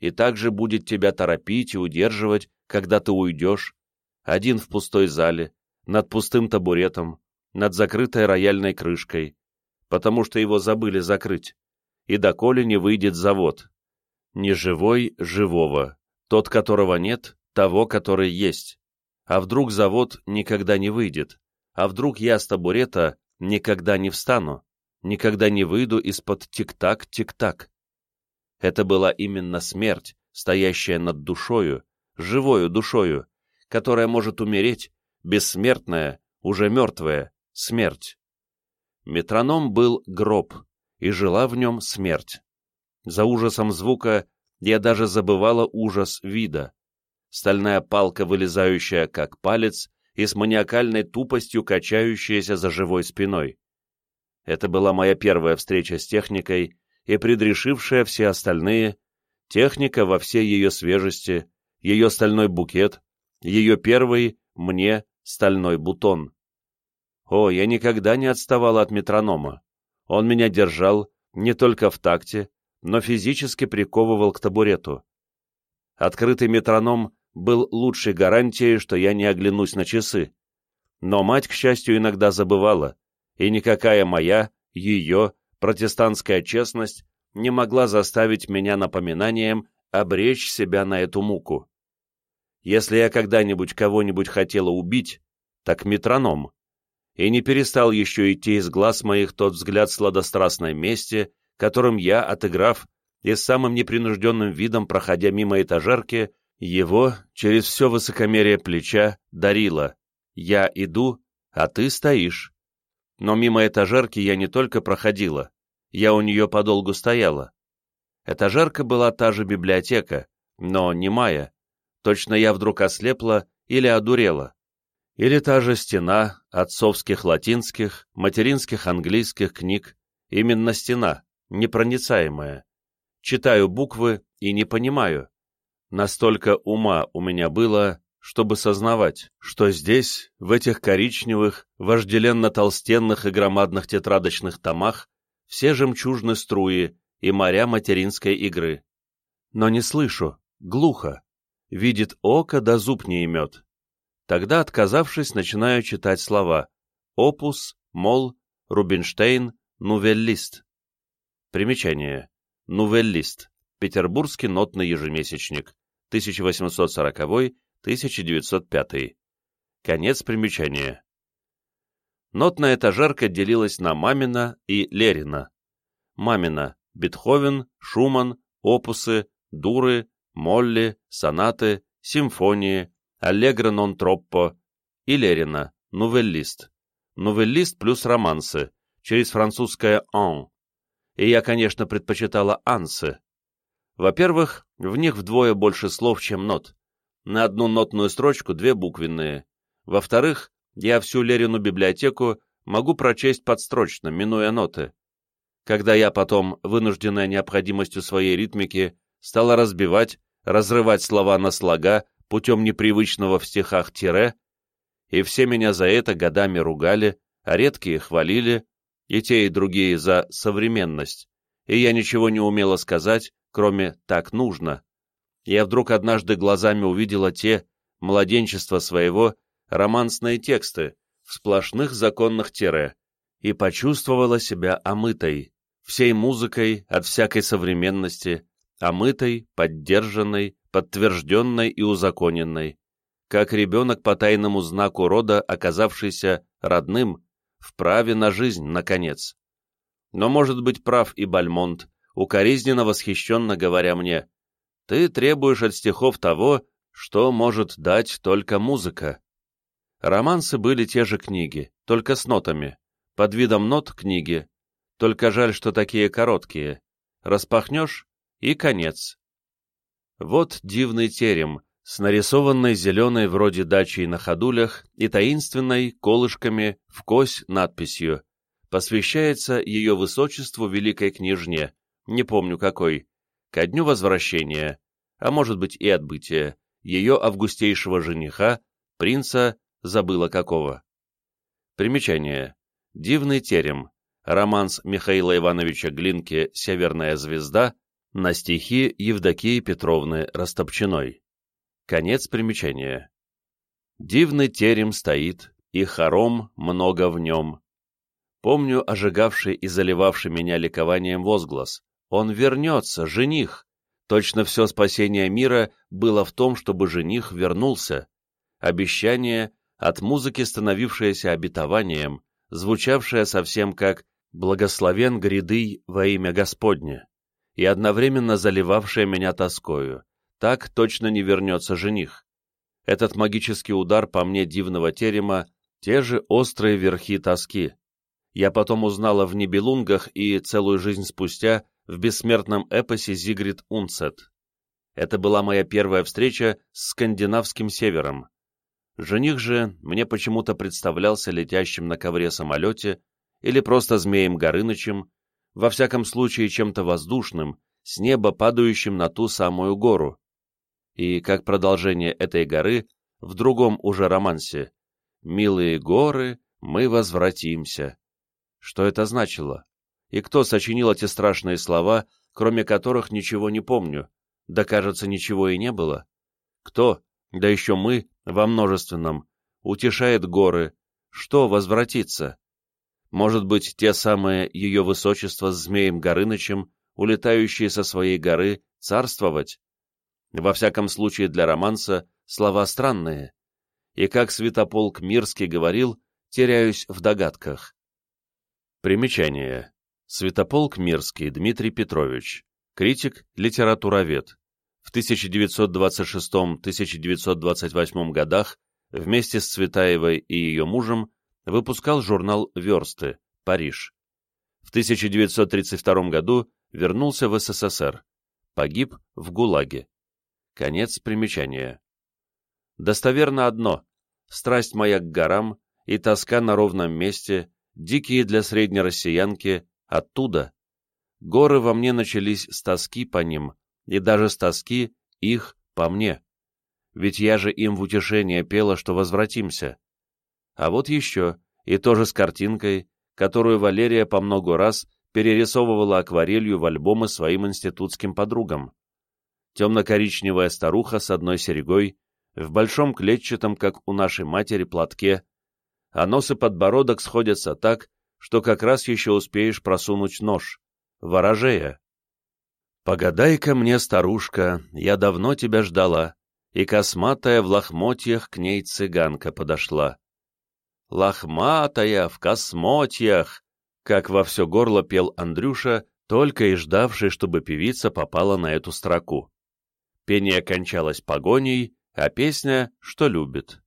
и также будет тебя торопить и удерживать, когда ты уйдешь, один в пустой зале, над пустым табуретом, над закрытой рояльной крышкой, потому что его забыли закрыть, и доколе не выйдет завод. Не живой живого, тот, которого нет, того, который есть. А вдруг завод никогда не выйдет? А вдруг я с табурета никогда не встану? Никогда не выйду из-под тик-так, тик-так? Это была именно смерть, стоящая над душою, живою душою, которая может умереть, бессмертная, уже мертвая, смерть. Метроном был гроб, и жила в нем смерть. За ужасом звука я даже забывала ужас вида стальная палка, вылезающая как палец, и с маниакальной тупостью качающаяся за живой спиной. Это была моя первая встреча с техникой и предрешившая все остальные, техника во всей ее свежести, ее стальной букет, ее первый, мне, стальной бутон. О, я никогда не отставала от метронома. Он меня держал не только в такте, но физически приковывал к табурету. Открытый метроном был лучшей гарантией, что я не оглянусь на часы. Но мать, к счастью, иногда забывала, и никакая моя, ее, протестантская честность не могла заставить меня напоминанием обречь себя на эту муку. Если я когда-нибудь кого-нибудь хотела убить, так метроном. И не перестал еще идти из глаз моих тот взгляд сладострастной мести, которым я, отыграв и с самым непринужденным видом, проходя мимо этажерки, его через все высокомерие плеча дарила. Я иду, а ты стоишь. Но мимо этажерки я не только проходила, я у нее подолгу стояла. Этажерка была та же библиотека, но не моя. Точно я вдруг ослепла или одурела. Или та же стена отцовских латинских, материнских английских книг, именно стена, непроницаемая. Читаю буквы и не понимаю. Настолько ума у меня было, чтобы сознавать, что здесь, в этих коричневых, вожделенно-толстенных и громадных тетрадочных томах, все жемчужны струи и моря материнской игры. Но не слышу, глухо. Видит око, да зуб не имет. Тогда, отказавшись, начинаю читать слова «Опус», «Мол», «Рубинштейн», «Нувеллист». Примечание. «Нувеллист» — Петербургский нотный ежемесячник, 1840-1905. Конец примечания. Нотная этажерка делилась на Мамина и Лерина. Мамина — Бетховен, Шуман, опусы, дуры, молли, сонаты, симфонии, аллегро нон троппо и Лерина, нувеллист. Нувеллист плюс романсы, через французское «en». И я, конечно, предпочитала «ансы». Во-первых, в них вдвое больше слов, чем нот. На одну нотную строчку две буквенные. Во-вторых, я всю Лерину библиотеку могу прочесть подстрочно, минуя ноты. Когда я потом, вынужденная необходимостью своей ритмики, стала разбивать, разрывать слова на слога, путем непривычного в стихах тире, и все меня за это годами ругали, а редкие хвалили, и те, и другие за современность, и я ничего не умела сказать, кроме «так нужно». Я вдруг однажды глазами увидела те, младенчество своего, романсные тексты, в сплошных законных тире, и почувствовала себя омытой, всей музыкой от всякой современности, омытой, поддержанной, подтвержденной и узаконенной, как ребенок по тайному знаку рода, оказавшийся родным, вправе на жизнь, наконец. Но может быть прав и Бальмонт, укоризненно восхищенно говоря мне, «Ты требуешь от стихов того, что может дать только музыка». Романсы были те же книги, только с нотами, под видом нот книги, только жаль, что такие короткие. Распахнешь — и конец. Вот дивный терем, с нарисованной зеленой вроде дачей на ходулях и таинственной колышками в кось надписью «Посвящается ее высочеству великой княжне, не помню какой, ко дню возвращения, а может быть и отбытия, ее августейшего жениха, принца, забыла какого». Примечание. Дивный терем. Романс Михаила Ивановича Глинки «Северная звезда» на стихи Евдокии Петровны Растопчиной. Конец примечания. Дивный терем стоит, и хором много в нем. Помню ожигавший и заливавший меня ликованием возглас. Он вернется, жених. Точно все спасение мира было в том, чтобы жених вернулся. Обещание, от музыки становившееся обетованием, звучавшее совсем как «Благословен гряды во имя Господне» и одновременно заливавшая меня тоскою. Так точно не вернется жених. Этот магический удар по мне дивного терема — те же острые верхи тоски. Я потом узнала в Нибелунгах и целую жизнь спустя в бессмертном эпосе Зигрид Унцет. Это была моя первая встреча с скандинавским севером. Жених же мне почему-то представлялся летящим на ковре самолете или просто змеем Горынычем, во всяком случае чем-то воздушным, с неба падающим на ту самую гору. И, как продолжение этой горы, в другом уже романсе «Милые горы, мы возвратимся». Что это значило? И кто сочинил эти страшные слова, кроме которых ничего не помню, да, кажется, ничего и не было? Кто, да еще мы, во множественном, утешает горы, что возвратится? Может быть, те самые ее высочества с Змеем Горынычем, улетающие со своей горы, царствовать. Во всяком случае для романса слова странные. И как Святополк Мирский говорил, теряюсь в догадках. Примечание. Святополк Мирский Дмитрий Петрович. Критик, литературовед. В 1926-1928 годах вместе с Цветаевой и ее мужем выпускал журнал «Версты», Париж. В 1932 году вернулся в СССР. Погиб в ГУЛАГе. Конец примечания. Достоверно одно. Страсть моя к горам и тоска на ровном месте, дикие для средней россиянки, оттуда. Горы во мне начались с тоски по ним, и даже с тоски их по мне. Ведь я же им в утешение пела, что возвратимся. А вот еще, и тоже с картинкой, которую Валерия по много раз перерисовывала акварелью в альбомы своим институтским подругам. Темно-коричневая старуха с одной серегой, в большом клетчатом, как у нашей матери, платке, а нос и подбородок сходятся так, что как раз еще успеешь просунуть нож. Ворожея. «Погадай-ка мне, старушка, я давно тебя ждала», и косматая в лохмотьях к ней цыганка подошла. «Лохматая в космотьях!» как во все горло пел Андрюша, только и ждавший, чтобы певица попала на эту строку. Пение кончалось погоней, а песня — что любит.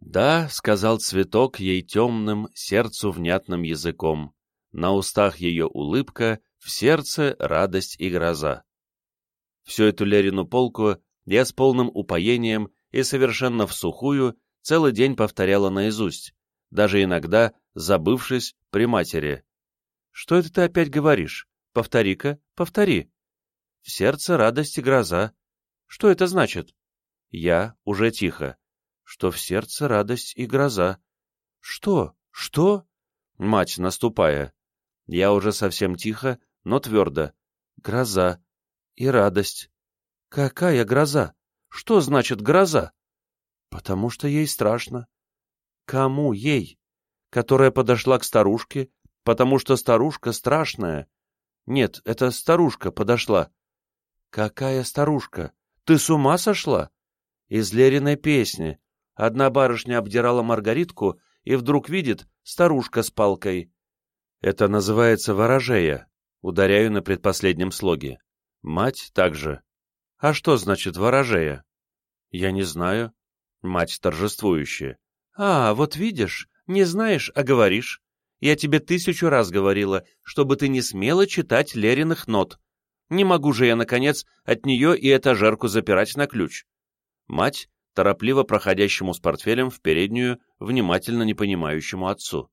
«Да», — сказал цветок ей темным, сердцу внятным языком, на устах ее улыбка, в сердце радость и гроза. Всю эту Лерину полку я с полным упоением и совершенно в сухую целый день повторяла наизусть, даже иногда забывшись при матери. «Что это ты опять говоришь? Повтори-ка, повтори». «В сердце радость и гроза». «Что это значит?» «Я уже тихо». «Что в сердце радость и гроза». «Что? Что?» Мать, наступая. Я уже совсем тихо, но твердо. «Гроза и радость». «Какая гроза? Что значит гроза?» «Потому что ей страшно». «Кому ей?» которая подошла к старушке, потому что старушка страшная. Нет, это старушка подошла. Какая старушка? Ты с ума сошла? Из Лериной песни. Одна барышня обдирала Маргаритку и вдруг видит старушка с палкой. Это называется ворожея. Ударяю на предпоследнем слоге. Мать также. А что значит ворожея? Я не знаю. Мать торжествующая. А, вот видишь, не знаешь, а говоришь. Я тебе тысячу раз говорила, чтобы ты не смела читать Лериных нот. Не могу же я, наконец, от нее и этажерку запирать на ключ. Мать, торопливо проходящему с портфелем в переднюю, внимательно не понимающему отцу.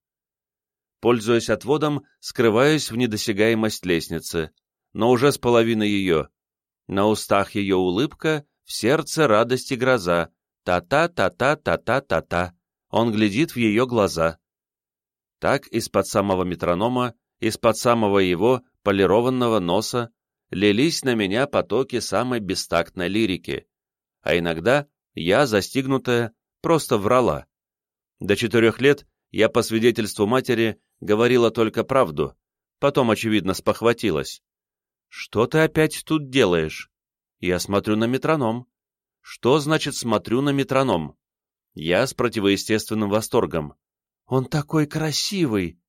Пользуясь отводом, скрываюсь в недосягаемость лестницы, но уже с половины ее. На устах ее улыбка, в сердце радость и гроза. Та-та-та-та-та-та-та-та. Он глядит в ее глаза. Так из-под самого метронома, из-под самого его полированного носа лились на меня потоки самой бестактной лирики, а иногда я, застигнутая, просто врала. До четырех лет я, по свидетельству матери, говорила только правду, потом, очевидно, спохватилась. «Что ты опять тут делаешь?» «Я смотрю на метроном». «Что значит «смотрю на метроном»?» Я с противоестественным восторгом. «Он такой красивый!»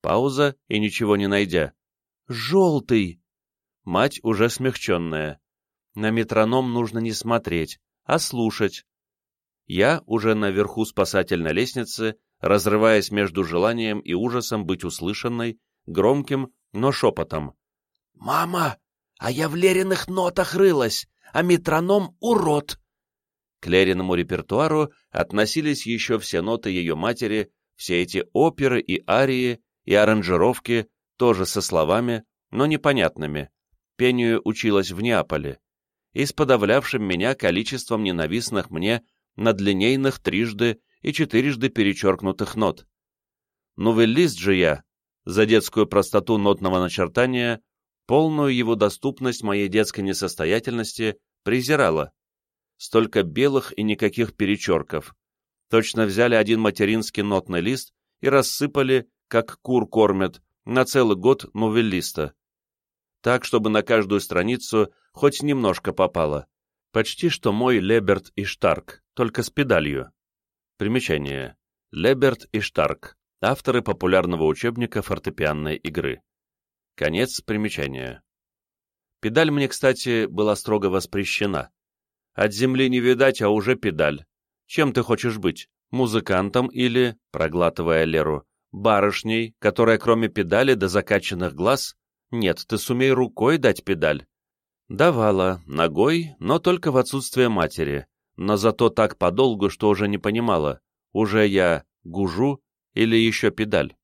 Пауза и ничего не найдя. «Желтый!» Мать уже смягченная. На метроном нужно не смотреть, а слушать. Я уже наверху спасательной лестницы, разрываясь между желанием и ужасом быть услышанной, громким, но шепотом. «Мама, а я в Лериных нотах рылась, а метроном — урод!» К Лериному репертуару относились еще все ноты ее матери, все эти оперы и арии, и аранжировки, тоже со словами, но непонятными. Пению училась в Неаполе, и с подавлявшим меня количеством ненавистных мне надлинейных трижды и четырежды перечеркнутых нот. Новеллист же я, за детскую простоту нотного начертания, полную его доступность моей детской несостоятельности презирала столько белых и никаких перечерков. Точно взяли один материнский нотный лист и рассыпали, как кур кормят, на целый год новеллиста. так, чтобы на каждую страницу хоть немножко попало. Почти что мой Леберт и Штарк, только с педалью. Примечание. Леберт и Штарк, авторы популярного учебника фортепианной игры. Конец примечания. Педаль мне, кстати, была строго воспрещена. От земли не видать, а уже педаль. Чем ты хочешь быть? Музыкантом или, проглатывая Леру, барышней, которая кроме педали до закачанных глаз? Нет, ты сумей рукой дать педаль. Давала, ногой, но только в отсутствие матери, но зато так подолгу, что уже не понимала, уже я гужу или еще педаль.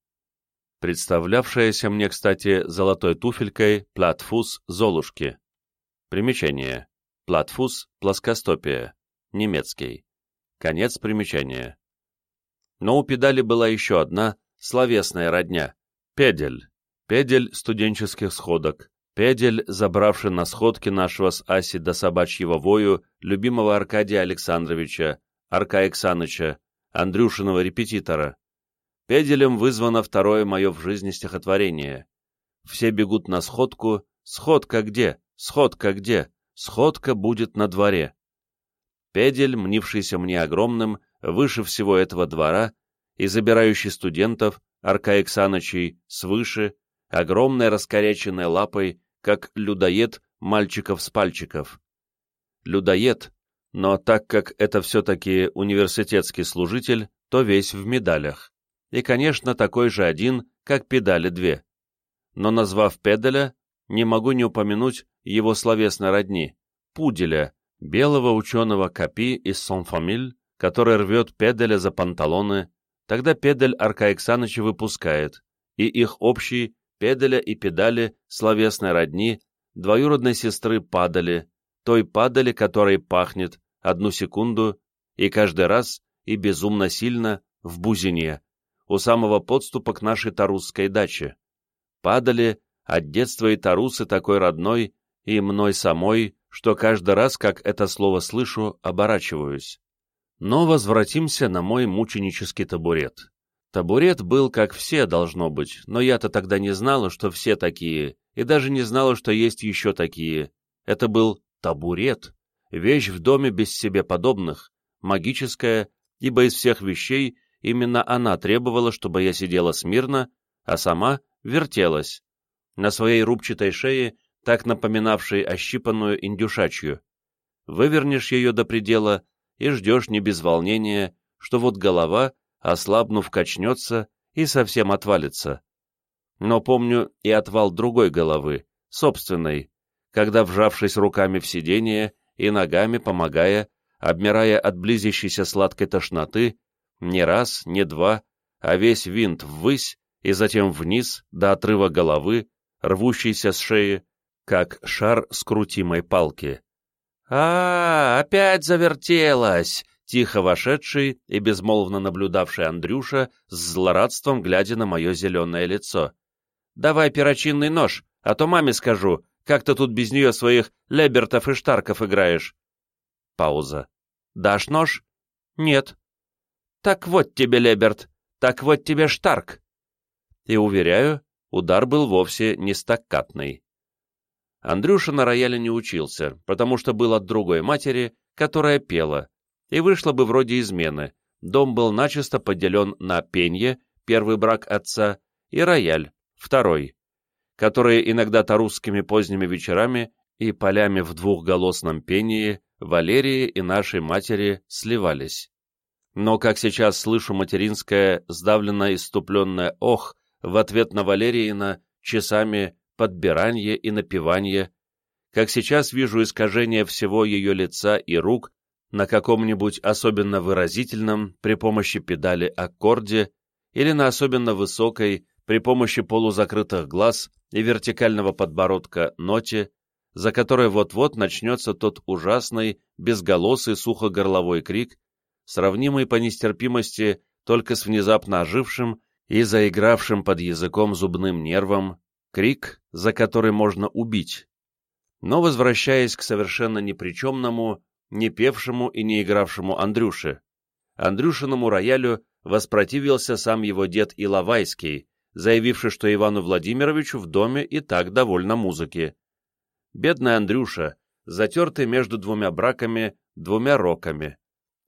Представлявшаяся мне, кстати, золотой туфелькой платфус Золушки. Примечание. Платфус – плоскостопие. Немецкий. Конец примечания. Но у педали была еще одна, словесная родня – педель. Педель студенческих сходок. Педель, забравший на сходки нашего с Аси до собачьего вою любимого Аркадия Александровича, Арка Иксаныча, Андрюшиного репетитора. Педелем вызвано второе мое в жизни стихотворение. Все бегут на сходку, сходка где, сходка где, сходка будет на дворе. Педель, мнившийся мне огромным, выше всего этого двора, и забирающий студентов, Арка Иксанычей, свыше, огромной раскоряченной лапой, как людоед мальчиков с пальчиков. Людоед, но так как это все-таки университетский служитель, то весь в медалях. И, конечно, такой же один, как педали две. Но назвав педаля, не могу не упомянуть его словесной родни, пуделя, белого ученого Капи из Сон-Фамиль, который рвет педаля за панталоны, тогда педаль Арка Иксаныча выпускает, и их общий, педаля и педали, словесной родни, двоюродной сестры падали, той падали, которой пахнет, одну секунду, и каждый раз, и безумно сильно, в Бузине, у самого подступа к нашей Тарусской даче. Падали от детства и Тарусы такой родной, и мной самой, что каждый раз, как это слово слышу, оборачиваюсь. Но возвратимся на мой мученический табурет. Табурет был, как все, должно быть, но я-то тогда не знала, что все такие, и даже не знала, что есть еще такие. Это был табурет, вещь в доме без себе подобных, магическая, ибо из всех вещей именно она требовала, чтобы я сидела смирно, а сама вертелась. На своей рубчатой шее, так напоминавшей ощипанную индюшачью. Вывернешь ее до предела и ждешь не без волнения, что вот голова, ослабнув, качнется и совсем отвалится. Но помню и отвал другой головы, собственной, когда, вжавшись руками в сиденье и ногами помогая, обмирая от близящейся сладкой тошноты, не раз, не два, а весь винт ввысь и затем вниз до отрыва головы, рвущейся с шеи, как шар скрутимой палки. «А, опять завертелась!» Тихо вошедший и безмолвно наблюдавший Андрюша с злорадством глядя на мое зеленое лицо. «Давай перочинный нож, а то маме скажу, как ты тут без нее своих лебертов и штарков играешь?» Пауза. «Дашь нож?» «Нет». «Так вот тебе, леберт, так вот тебе штарк». И, уверяю, удар был вовсе не стаккатный. Андрюша на рояле не учился, потому что был от другой матери, которая пела, и вышло бы вроде измены. Дом был начисто поделен на пенье, первый брак отца, и рояль, второй, которые иногда тарусскими поздними вечерами и полями в двухголосном пении Валерии и нашей матери сливались. Но, как сейчас слышу материнское, сдавленное иступленное «ох» в ответ на Валериина часами подбиранье и напевание, как сейчас вижу искажение всего ее лица и рук на каком-нибудь особенно выразительном при помощи педали аккорде или на особенно высокой при помощи полузакрытых глаз и вертикального подбородка ноте, за которой вот-вот начнется тот ужасный, безголосый сухогорловой крик, сравнимый по нестерпимости только с внезапно ожившим и заигравшим под языком зубным нервом, крик, за который можно убить. Но, возвращаясь к совершенно непричемному, не певшему и не игравшему Андрюше. Андрюшиному роялю воспротивился сам его дед Иловайский, заявивший, что Ивану Владимировичу в доме и так довольно музыки. Бедный Андрюша, затертый между двумя браками, двумя роками.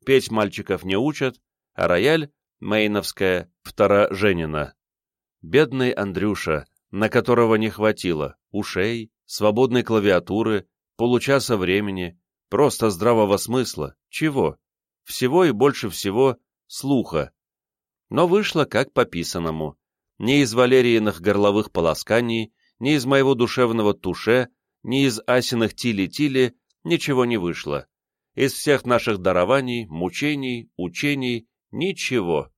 Петь мальчиков не учат, а рояль — Мейновская, втора Женина. Бедный Андрюша, на которого не хватило ушей, свободной клавиатуры, получаса времени, просто здравого смысла, чего? Всего и больше всего слуха. Но вышло как по писанному. Ни из валерииных горловых полосканий, ни из моего душевного туше, ни из асиных тили-тили ничего не вышло. Из всех наших дарований, мучений, учений — ничего.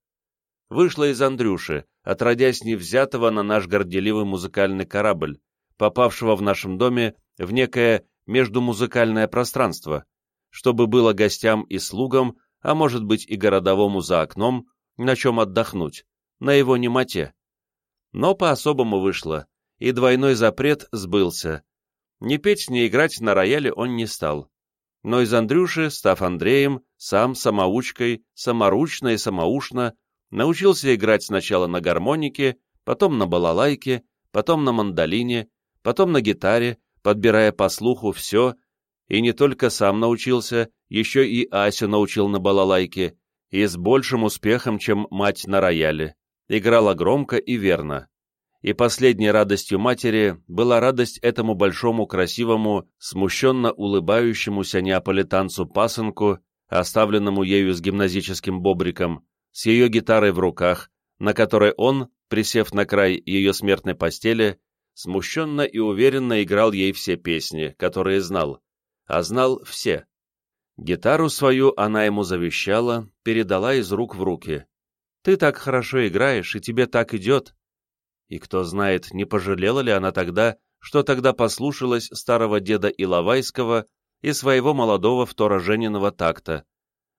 Вышло из Андрюши, отродясь невзятого на наш горделивый музыкальный корабль, попавшего в нашем доме в некое междумузыкальное пространство, чтобы было гостям и слугам, а может быть и городовому за окном, на чем отдохнуть, на его немоте. Но по-особому вышло, и двойной запрет сбылся. Не петь, не играть на рояле он не стал. Но из Андрюши, став Андреем, сам самоучкой, саморучно и самоушно, научился играть сначала на гармонике, потом на балалайке, потом на мандолине, потом на гитаре, подбирая по слуху все, и не только сам научился, еще и Асю научил на балалайке, и с большим успехом, чем мать на рояле. Играла громко и верно. И последней радостью матери была радость этому большому, красивому, смущенно улыбающемуся неаполитанцу пасынку, оставленному ею с гимназическим бобриком, с ее гитарой в руках, на которой он, присев на край ее смертной постели, смущенно и уверенно играл ей все песни, которые знал, а знал все. Гитару свою она ему завещала, передала из рук в руки. «Ты так хорошо играешь, и тебе так идет». И кто знает, не пожалела ли она тогда, что тогда послушалась старого деда Иловайского и своего молодого второжененного такта,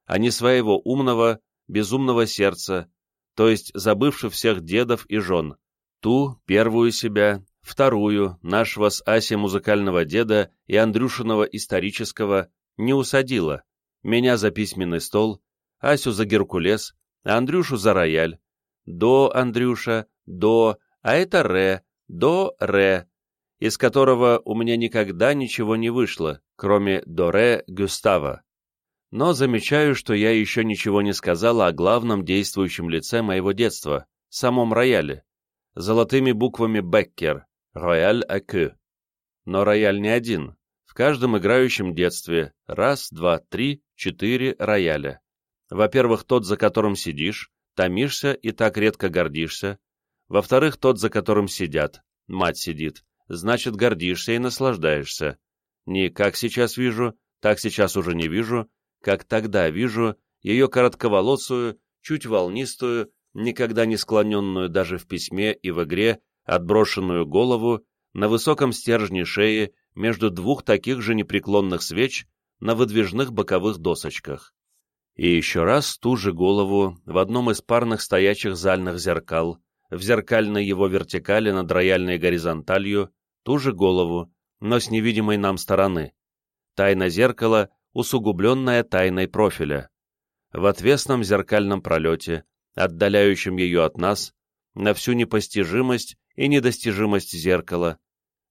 а не своего умного, безумного сердца, то есть забывши всех дедов и жен, ту, первую себя, Вторую, нашего с Асей музыкального деда и Андрюшиного исторического, не усадила. Меня за письменный стол, Асю за Геркулес, Андрюшу за рояль. До, Андрюша, до, а это ре, до, ре, из которого у меня никогда ничего не вышло, кроме до ре Гюстава. Но замечаю, что я еще ничего не сказала о главном действующем лице моего детства, самом рояле, золотыми буквами Беккер, рояль Акю. Но рояль не один. В каждом играющем детстве раз, два, три, четыре рояля. Во-первых, тот, за которым сидишь, томишься и так редко гордишься. Во-вторых, тот, за которым сидят, мать сидит, значит, гордишься и наслаждаешься. Не как сейчас вижу, так сейчас уже не вижу, как тогда вижу ее коротковолосую, чуть волнистую, никогда не склоненную даже в письме и в игре отброшенную голову на высоком стержне шеи между двух таких же непреклонных свеч на выдвижных боковых досочках. И еще раз ту же голову в одном из парных стоячих зальных зеркал, в зеркальной его вертикали над рояльной горизонталью, ту же голову, но с невидимой нам стороны. Тайна зеркала, усугубленная тайной профиля. В отвесном зеркальном пролете, отдаляющем ее от нас, на всю непостижимость и недостижимость зеркала,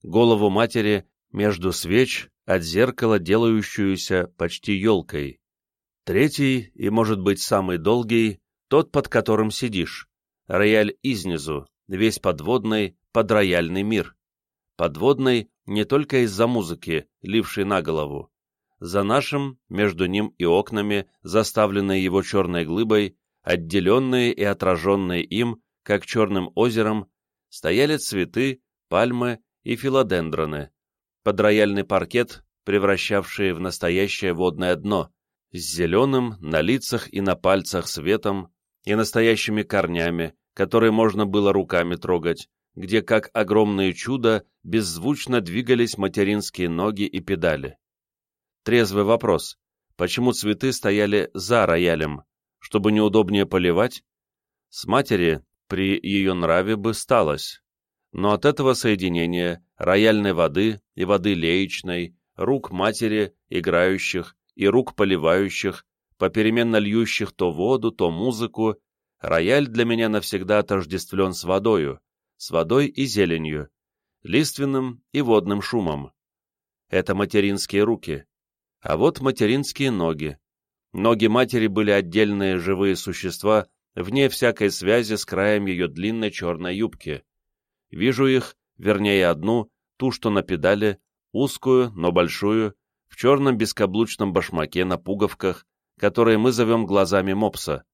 голову матери между свеч от зеркала, делающуюся почти елкой. Третий, и, может быть, самый долгий, тот, под которым сидишь. Рояль изнизу, весь подводный, подрояльный мир. Подводный не только из-за музыки, лившей на голову. За нашим, между ним и окнами, заставленные его черной глыбой, отделенные и отраженные им, как черным озером, стояли цветы, пальмы и филодендроны, под рояльный паркет, превращавшие в настоящее водное дно, с зеленым на лицах и на пальцах светом и настоящими корнями, которые можно было руками трогать, где, как огромные чудо, беззвучно двигались материнские ноги и педали. Трезвый вопрос. Почему цветы стояли за роялем? Чтобы неудобнее поливать? С матери при ее нраве бы сталось. Но от этого соединения рояльной воды и воды леечной, рук матери, играющих, и рук поливающих, попеременно льющих то воду, то музыку, Рояль для меня навсегда отождествлен с водою, с водой и зеленью, лиственным и водным шумом. Это материнские руки, а вот материнские ноги. Ноги матери были отдельные живые существа, вне всякой связи с краем ее длинной черной юбки. Вижу их, вернее одну, ту, что на педали, узкую, но большую, в черном бескаблучном башмаке на пуговках, которые мы зовем глазами мопса.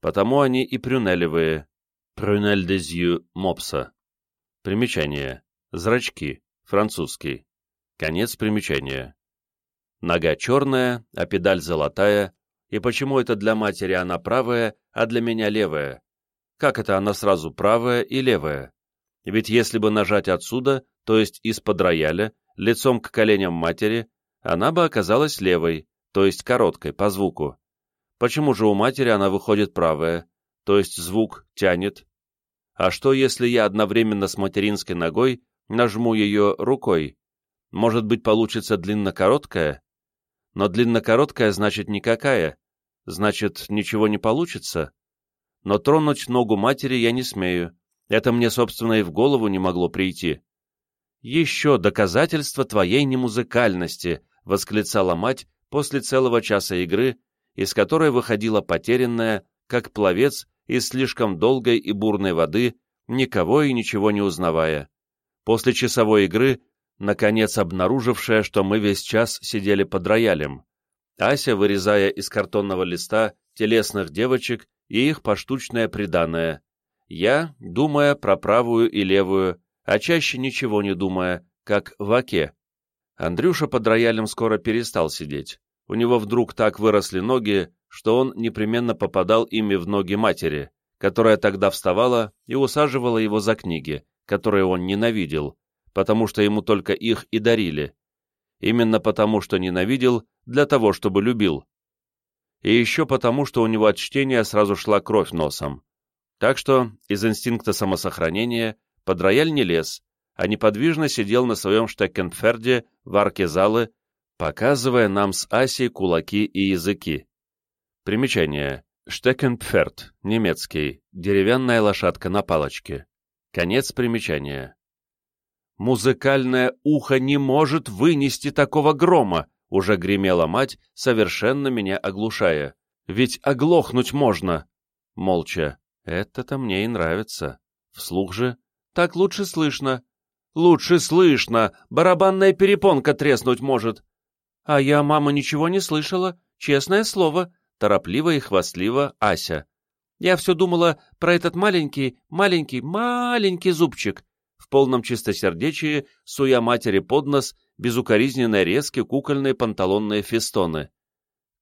Потому они и прюнелевые. Прюнель yeux мопса. Примечание. Зрачки. Французский. Конец примечания. Нога черная, а педаль золотая, и почему это для матери она правая, а для меня левая? Как это она сразу правая и левая? Ведь если бы нажать отсюда, то есть из-под рояля, лицом к коленям матери, она бы оказалась левой, то есть короткой, по звуку. Почему же у матери она выходит правая, то есть звук тянет? А что, если я одновременно с материнской ногой нажму ее рукой? Может быть, получится длинно-короткая? Но длинно-короткая значит никакая, значит, ничего не получится. Но тронуть ногу матери я не смею, это мне, собственно, и в голову не могло прийти. «Еще доказательство твоей немузыкальности!» — восклицала мать после целого часа игры, из которой выходила потерянная, как пловец из слишком долгой и бурной воды, никого и ничего не узнавая. После часовой игры наконец обнаружившая, что мы весь час сидели под роялем. Ася, вырезая из картонного листа телесных девочек и их поштучное приданное. Я, думая про правую и левую, а чаще ничего не думая, как в оке. Андрюша под роялем скоро перестал сидеть. У него вдруг так выросли ноги, что он непременно попадал ими в ноги матери, которая тогда вставала и усаживала его за книги, которые он ненавидел, потому что ему только их и дарили. Именно потому, что ненавидел, для того, чтобы любил. И еще потому, что у него от чтения сразу шла кровь носом. Так что из инстинкта самосохранения под рояль не лез, а неподвижно сидел на своем штекенферде в арке залы, показывая нам с Асей кулаки и языки. Примечание. Штекенпферд, немецкий, деревянная лошадка на палочке. Конец примечания. «Музыкальное ухо не может вынести такого грома!» — уже гремела мать, совершенно меня оглушая. «Ведь оглохнуть можно!» Молча. «Это-то мне и нравится». Вслух же. «Так лучше слышно». «Лучше слышно! Барабанная перепонка треснуть может!» «А я, мама, ничего не слышала, честное слово», — торопливо и хвастливо Ася. «Я все думала про этот маленький, маленький, маленький зубчик в полном чистосердечии, суя матери под нос безукоризненно резкие кукольные панталонные фестоны.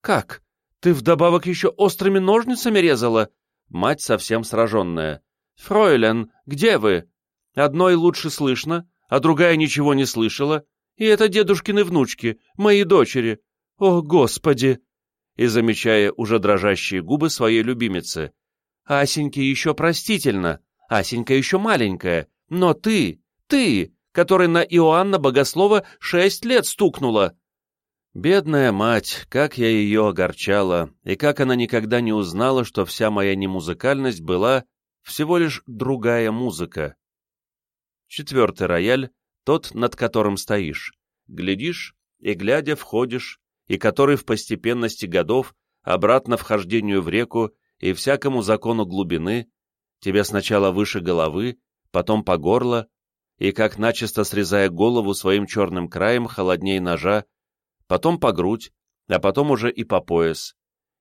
«Как? Ты вдобавок еще острыми ножницами резала?» Мать совсем сраженная. «Фройлен, где вы? Одной лучше слышно, а другая ничего не слышала. И это дедушкины внучки, мои дочери. О, Господи!» И замечая уже дрожащие губы своей любимицы. «Асеньке еще простительно, Асенька еще маленькая, но ты, ты, который на Иоанна Богослова шесть лет стукнула!» Бедная мать, как я ее огорчала, и как она никогда не узнала, что вся моя немузыкальность была всего лишь другая музыка. Четвертый рояль, тот, над которым стоишь. Глядишь и, глядя, входишь, и который в постепенности годов, обратно вхождению в реку и всякому закону глубины, тебе сначала выше головы, потом по горло, и как начисто срезая голову своим черным краем холодней ножа, потом по грудь, а потом уже и по пояс.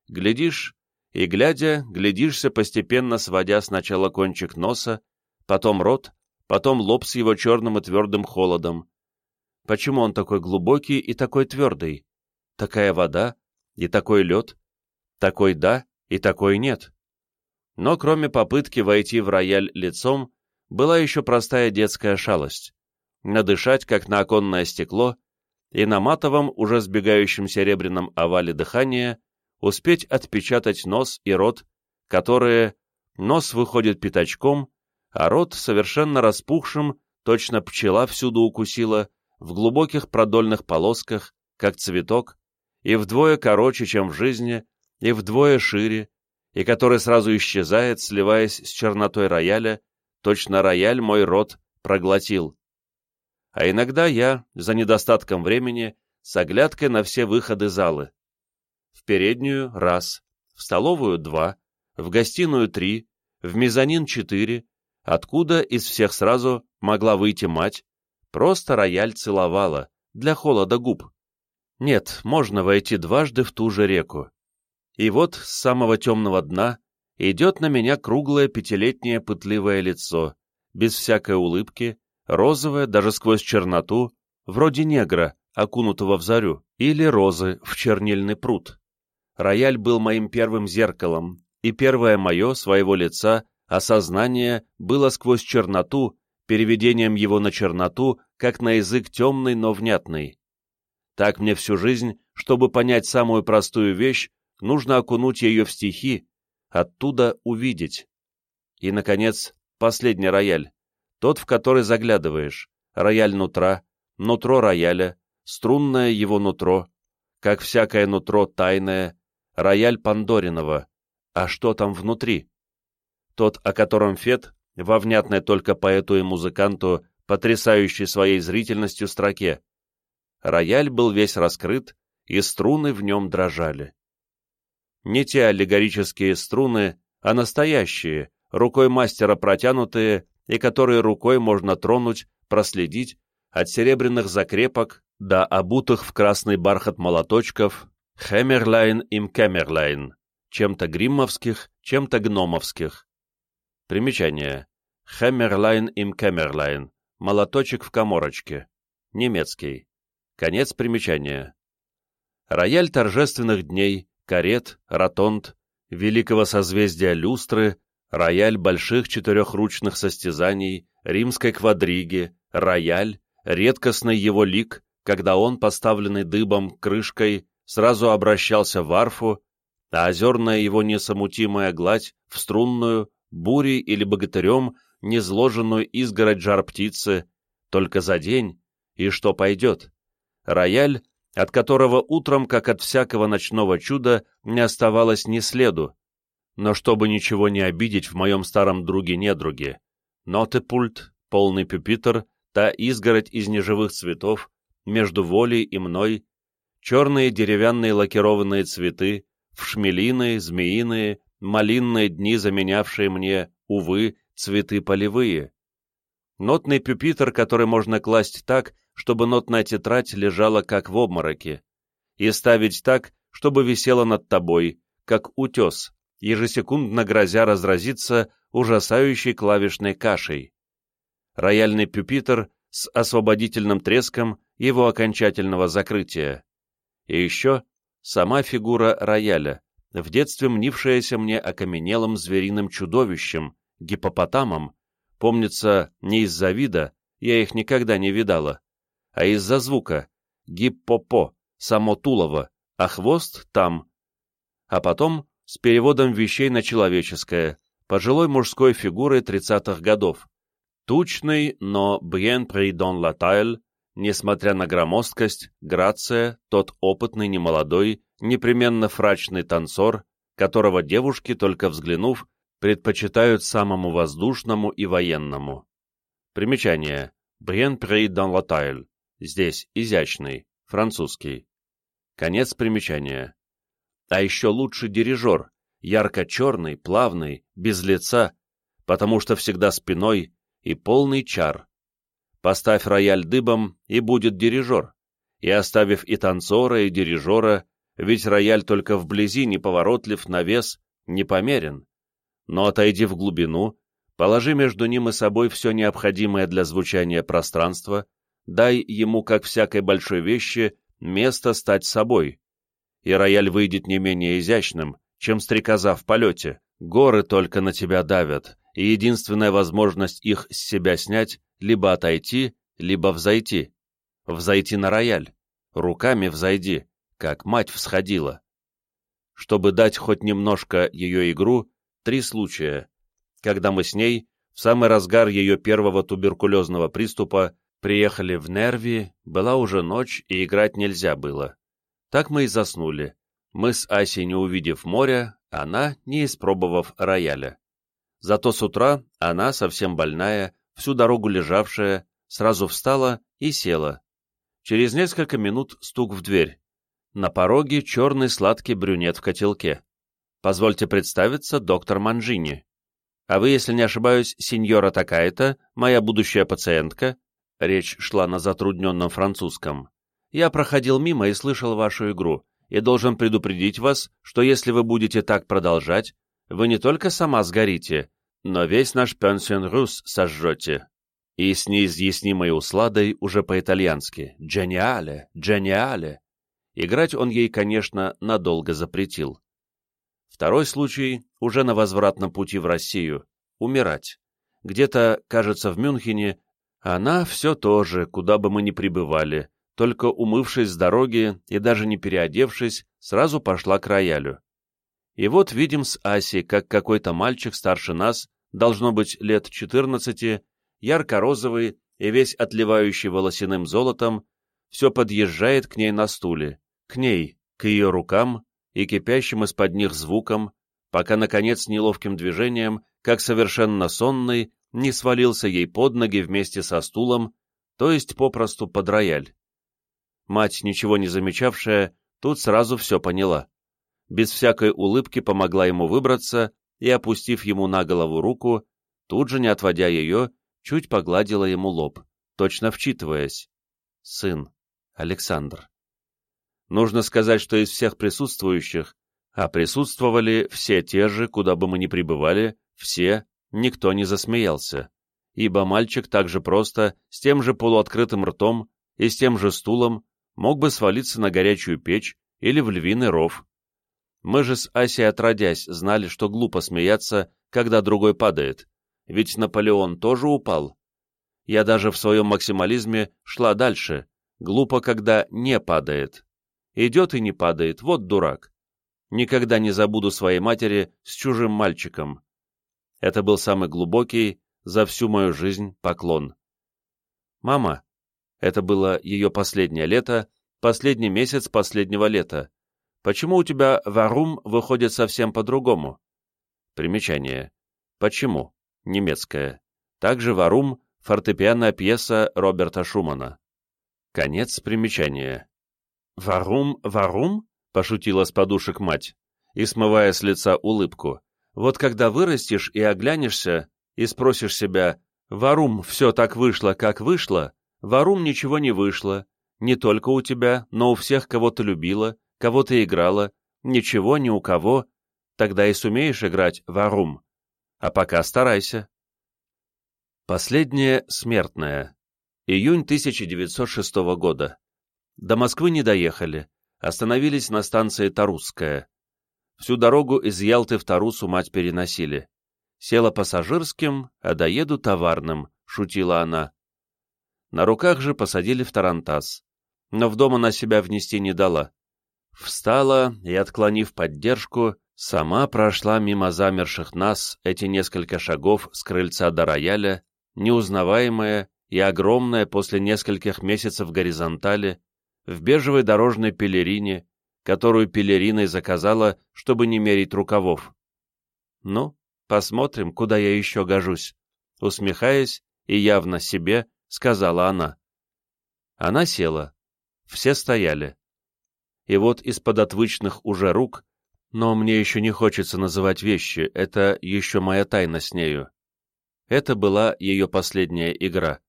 Глядишь, и, глядя, глядишься, постепенно сводя сначала кончик носа, потом рот, потом лоб с его черным и твердым холодом. Почему он такой глубокий и такой твердый? Такая вода и такой лед? Такой да и такой нет? Но кроме попытки войти в рояль лицом, была еще простая детская шалость — надышать, как на оконное стекло, и на матовом, уже сбегающем серебряном овале дыхания успеть отпечатать нос и рот, которые нос выходит пятачком, а рот совершенно распухшим, точно пчела всюду укусила, в глубоких продольных полосках, как цветок, и вдвое короче, чем в жизни, и вдвое шире, и который сразу исчезает, сливаясь с чернотой рояля, точно рояль мой рот проглотил. А иногда я, за недостатком времени, с оглядкой на все выходы залы. В переднюю — раз, в столовую — два, в гостиную — три, в мезонин — четыре, откуда из всех сразу могла выйти мать, просто рояль целовала, для холода губ. Нет, можно войти дважды в ту же реку. И вот с самого темного дна идет на меня круглое пятилетнее пытливое лицо, без всякой улыбки, розовое даже сквозь черноту, вроде негра, окунутого в зарю, или розы в чернильный пруд. Рояль был моим первым зеркалом, и первое мое, своего лица, осознание было сквозь черноту, переведением его на черноту, как на язык темный, но внятный. Так мне всю жизнь, чтобы понять самую простую вещь, нужно окунуть ее в стихи, оттуда увидеть. И, наконец, последний рояль, тот, в который заглядываешь, рояль нутра, нутро рояля, струнное его нутро, как всякое нутро тайное, рояль Пандоринова. А что там внутри? Тот, о котором Фет, во внятной только поэту и музыканту, потрясающей своей зрительностью строке. Рояль был весь раскрыт, и струны в нем дрожали. Не те аллегорические струны, а настоящие, рукой мастера протянутые, и которые рукой можно тронуть, проследить, от серебряных закрепок до обутых в красный бархат молоточков «Hämmerlein im Kämmerlein», чем-то гриммовских, чем-то гномовских. Примечание. «Hämmerlein im Kämmerlein», молоточек в коморочке, немецкий. Конец примечания. Рояль торжественных дней, карет, ротонд, великого созвездия люстры, рояль больших четырехручных состязаний, римской квадриги, рояль, редкостный его лик, когда он, поставленный дыбом крышкой, сразу обращался в арфу, а озерная его несомутимая гладь в струнную, бурей или богатырем, незложенную изгородь жар птицы, только за день, и что пойдет. Рояль, от которого утром, как от всякого ночного чуда, не оставалось ни следу. Но чтобы ничего не обидеть в моем старом друге-недруге, нотепульт, полный пюпитр, та изгородь из неживых цветов, между волей и мной, черные деревянные лакированные цветы, вшмелиные, змеиные, малинные дни, заменявшие мне, увы, цветы полевые. Нотный пюпитр, который можно класть так, чтобы нотная тетрадь лежала как в обмороке, и ставить так, чтобы висела над тобой, как утес, ежесекундно грозя разразиться ужасающей клавишной кашей. Рояльный пюпитр с освободительным треском его окончательного закрытия. И еще сама фигура рояля, в детстве мнившаяся мне окаменелым звериным чудовищем, гипопотамом, помнится, не из-за вида, я их никогда не видала, а из-за звука, гиппопо, само тулово, а хвост там. А потом с переводом вещей на человеческое, пожилой мужской фигурой тридцатых годов. Тучный, но bien la taille, несмотря на громоздкость, грация, тот опытный, немолодой, непременно фрачный танцор, которого девушки, только взглянув, предпочитают самому воздушному и военному. Примечание. Dans la taille. Здесь изящный, французский. Конец примечания. А еще лучше дирижер, ярко-черный, плавный, без лица, потому что всегда спиной и полный чар. Поставь рояль дыбом, и будет дирижер. И оставив и танцора, и дирижера, ведь рояль только вблизи неповоротлив на вес, непомерен. Но отойди в глубину, положи между ним и собой все необходимое для звучания пространство, дай ему, как всякой большой вещи, место стать собой. И рояль выйдет не менее изящным, чем стрекоза в полете. Горы только на тебя давят, и единственная возможность их с себя снять — либо отойти, либо взойти. Взойти на рояль. Руками взойди, как мать всходила. Чтобы дать хоть немножко ее игру, три случая. Когда мы с ней, в самый разгар ее первого туберкулезного приступа, Приехали в Нерви, была уже ночь, и играть нельзя было. Так мы и заснули. Мы с Асей, не увидев моря, она, не испробовав рояля. Зато с утра она, совсем больная, всю дорогу лежавшая, сразу встала и села. Через несколько минут стук в дверь. На пороге черный сладкий брюнет в котелке. Позвольте представиться, доктор Манжини. А вы, если не ошибаюсь, сеньора такая-то, моя будущая пациентка? Речь шла на затрудненном французском. Я проходил мимо и слышал вашу игру, и должен предупредить вас, что если вы будете так продолжать, вы не только сама сгорите, но весь наш пенсион рус сожжете. И с неизъяснимой усладой уже по-итальянски «Джениале! Джениале!» Играть он ей, конечно, надолго запретил. Второй случай уже на возвратном пути в Россию — умирать. Где-то, кажется, в Мюнхене, она все то же, куда бы мы ни пребывали, только умывшись с дороги и даже не переодевшись, сразу пошла к роялю. И вот видим с Аси, как какой-то мальчик старше нас, должно быть лет четырнадцати, ярко-розовый и весь отливающий волосяным золотом, все подъезжает к ней на стуле, к ней, к ее рукам и кипящим из-под них звуком, пока, наконец, неловким движением, как совершенно сонный, не свалился ей под ноги вместе со стулом, то есть попросту под рояль. Мать, ничего не замечавшая, тут сразу все поняла. Без всякой улыбки помогла ему выбраться и, опустив ему на голову руку, тут же, не отводя ее, чуть погладила ему лоб, точно вчитываясь. Сын. Александр. Нужно сказать, что из всех присутствующих, а присутствовали все те же, куда бы мы ни пребывали, все, никто не засмеялся, ибо мальчик так же просто, с тем же полуоткрытым ртом и с тем же стулом мог бы свалиться на горячую печь или в львиный ров. Мы же с Асей отродясь знали, что глупо смеяться, когда другой падает, ведь Наполеон тоже упал. Я даже в своем максимализме шла дальше, глупо, когда не падает. Идет и не падает, вот дурак. Никогда не забуду своей матери с чужим мальчиком. Это был самый глубокий за всю мою жизнь поклон. «Мама, это было ее последнее лето, последний месяц последнего лета. Почему у тебя варум выходит совсем по-другому? Примечание. Почему? Немецкое. Также варум — фортепианная пьеса Роберта Шумана. Конец примечания. «Варум, варум?» — пошутила с подушек мать, и, смывая с лица улыбку. «Вот когда вырастешь и оглянешься, и спросишь себя, варум все так вышло, как вышло, Варум ничего не вышло. Не только у тебя, но у всех, кого ты любила, кого ты играла. Ничего ни у кого. Тогда и сумеешь играть Варум. А пока старайся. Последнее смертное. Июнь 1906 года. До Москвы не доехали. Остановились на станции Тарусская. Всю дорогу из Ялты в Тарусу мать переносили. Села пассажирским, а доеду товарным, шутила она. На руках же посадили в тарантас, но в дом она себя внести не дала. Встала и, отклонив поддержку, сама прошла мимо замерших нас эти несколько шагов с крыльца до рояля, неузнаваемая и огромная после нескольких месяцев горизонтали, в бежевой дорожной пелерине, которую пелериной заказала, чтобы не мерить рукавов. Ну, посмотрим, куда я еще гожусь. Усмехаясь и явно себе, сказала она. Она села. Все стояли. И вот из-под отвычных уже рук, но мне еще не хочется называть вещи, это еще моя тайна с нею. Это была ее последняя игра,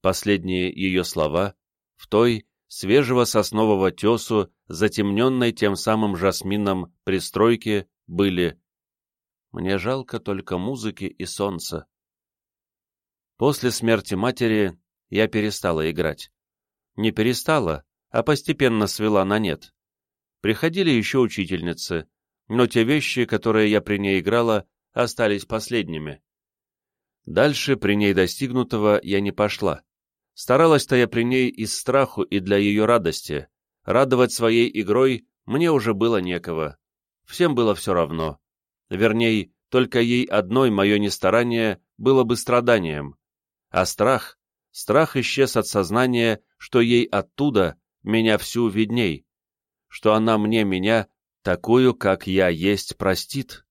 последние ее слова в той свежего соснового тесу, затемненной тем самым жасмином пристройки, были «Мне жалко только музыки и солнца». После смерти матери я перестала играть. Не перестала, а постепенно свела на нет. Приходили еще учительницы, но те вещи, которые я при ней играла, остались последними. Дальше при ней достигнутого я не пошла. Старалась-то я при ней из страху и для ее радости. Радовать своей игрой мне уже было некого. Всем было все равно. Вернее, только ей одной мое нестарание было бы страданием. А страх, страх исчез от сознания, что ей оттуда, меня всю видней, что она мне меня такую, как я есть, простит.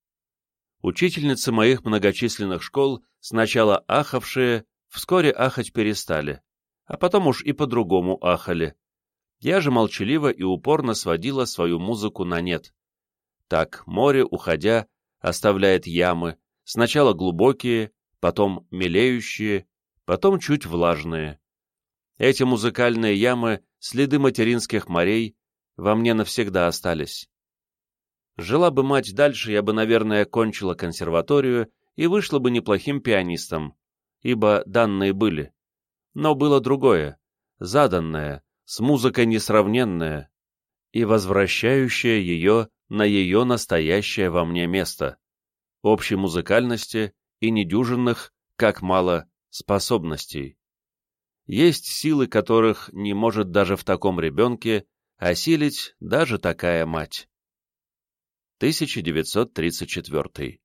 Учительницы моих многочисленных школ, сначала ахавшие, вскоре ахать перестали, а потом уж и по-другому ахали. Я же молчаливо и упорно сводила свою музыку на нет. Так море, уходя, оставляет ямы, сначала глубокие, потом мелеющие, потом чуть влажные. Эти музыкальные ямы, следы материнских морей, во мне навсегда остались. Жила бы мать дальше, я бы, наверное, кончила консерваторию и вышла бы неплохим пианистом, ибо данные были. Но было другое, заданное, с музыкой несравненное и возвращающее ее на ее настоящее во мне место, общей музыкальности и недюжинных, как мало, способностей. Есть силы, которых не может даже в таком ребенке осилить даже такая мать. 1934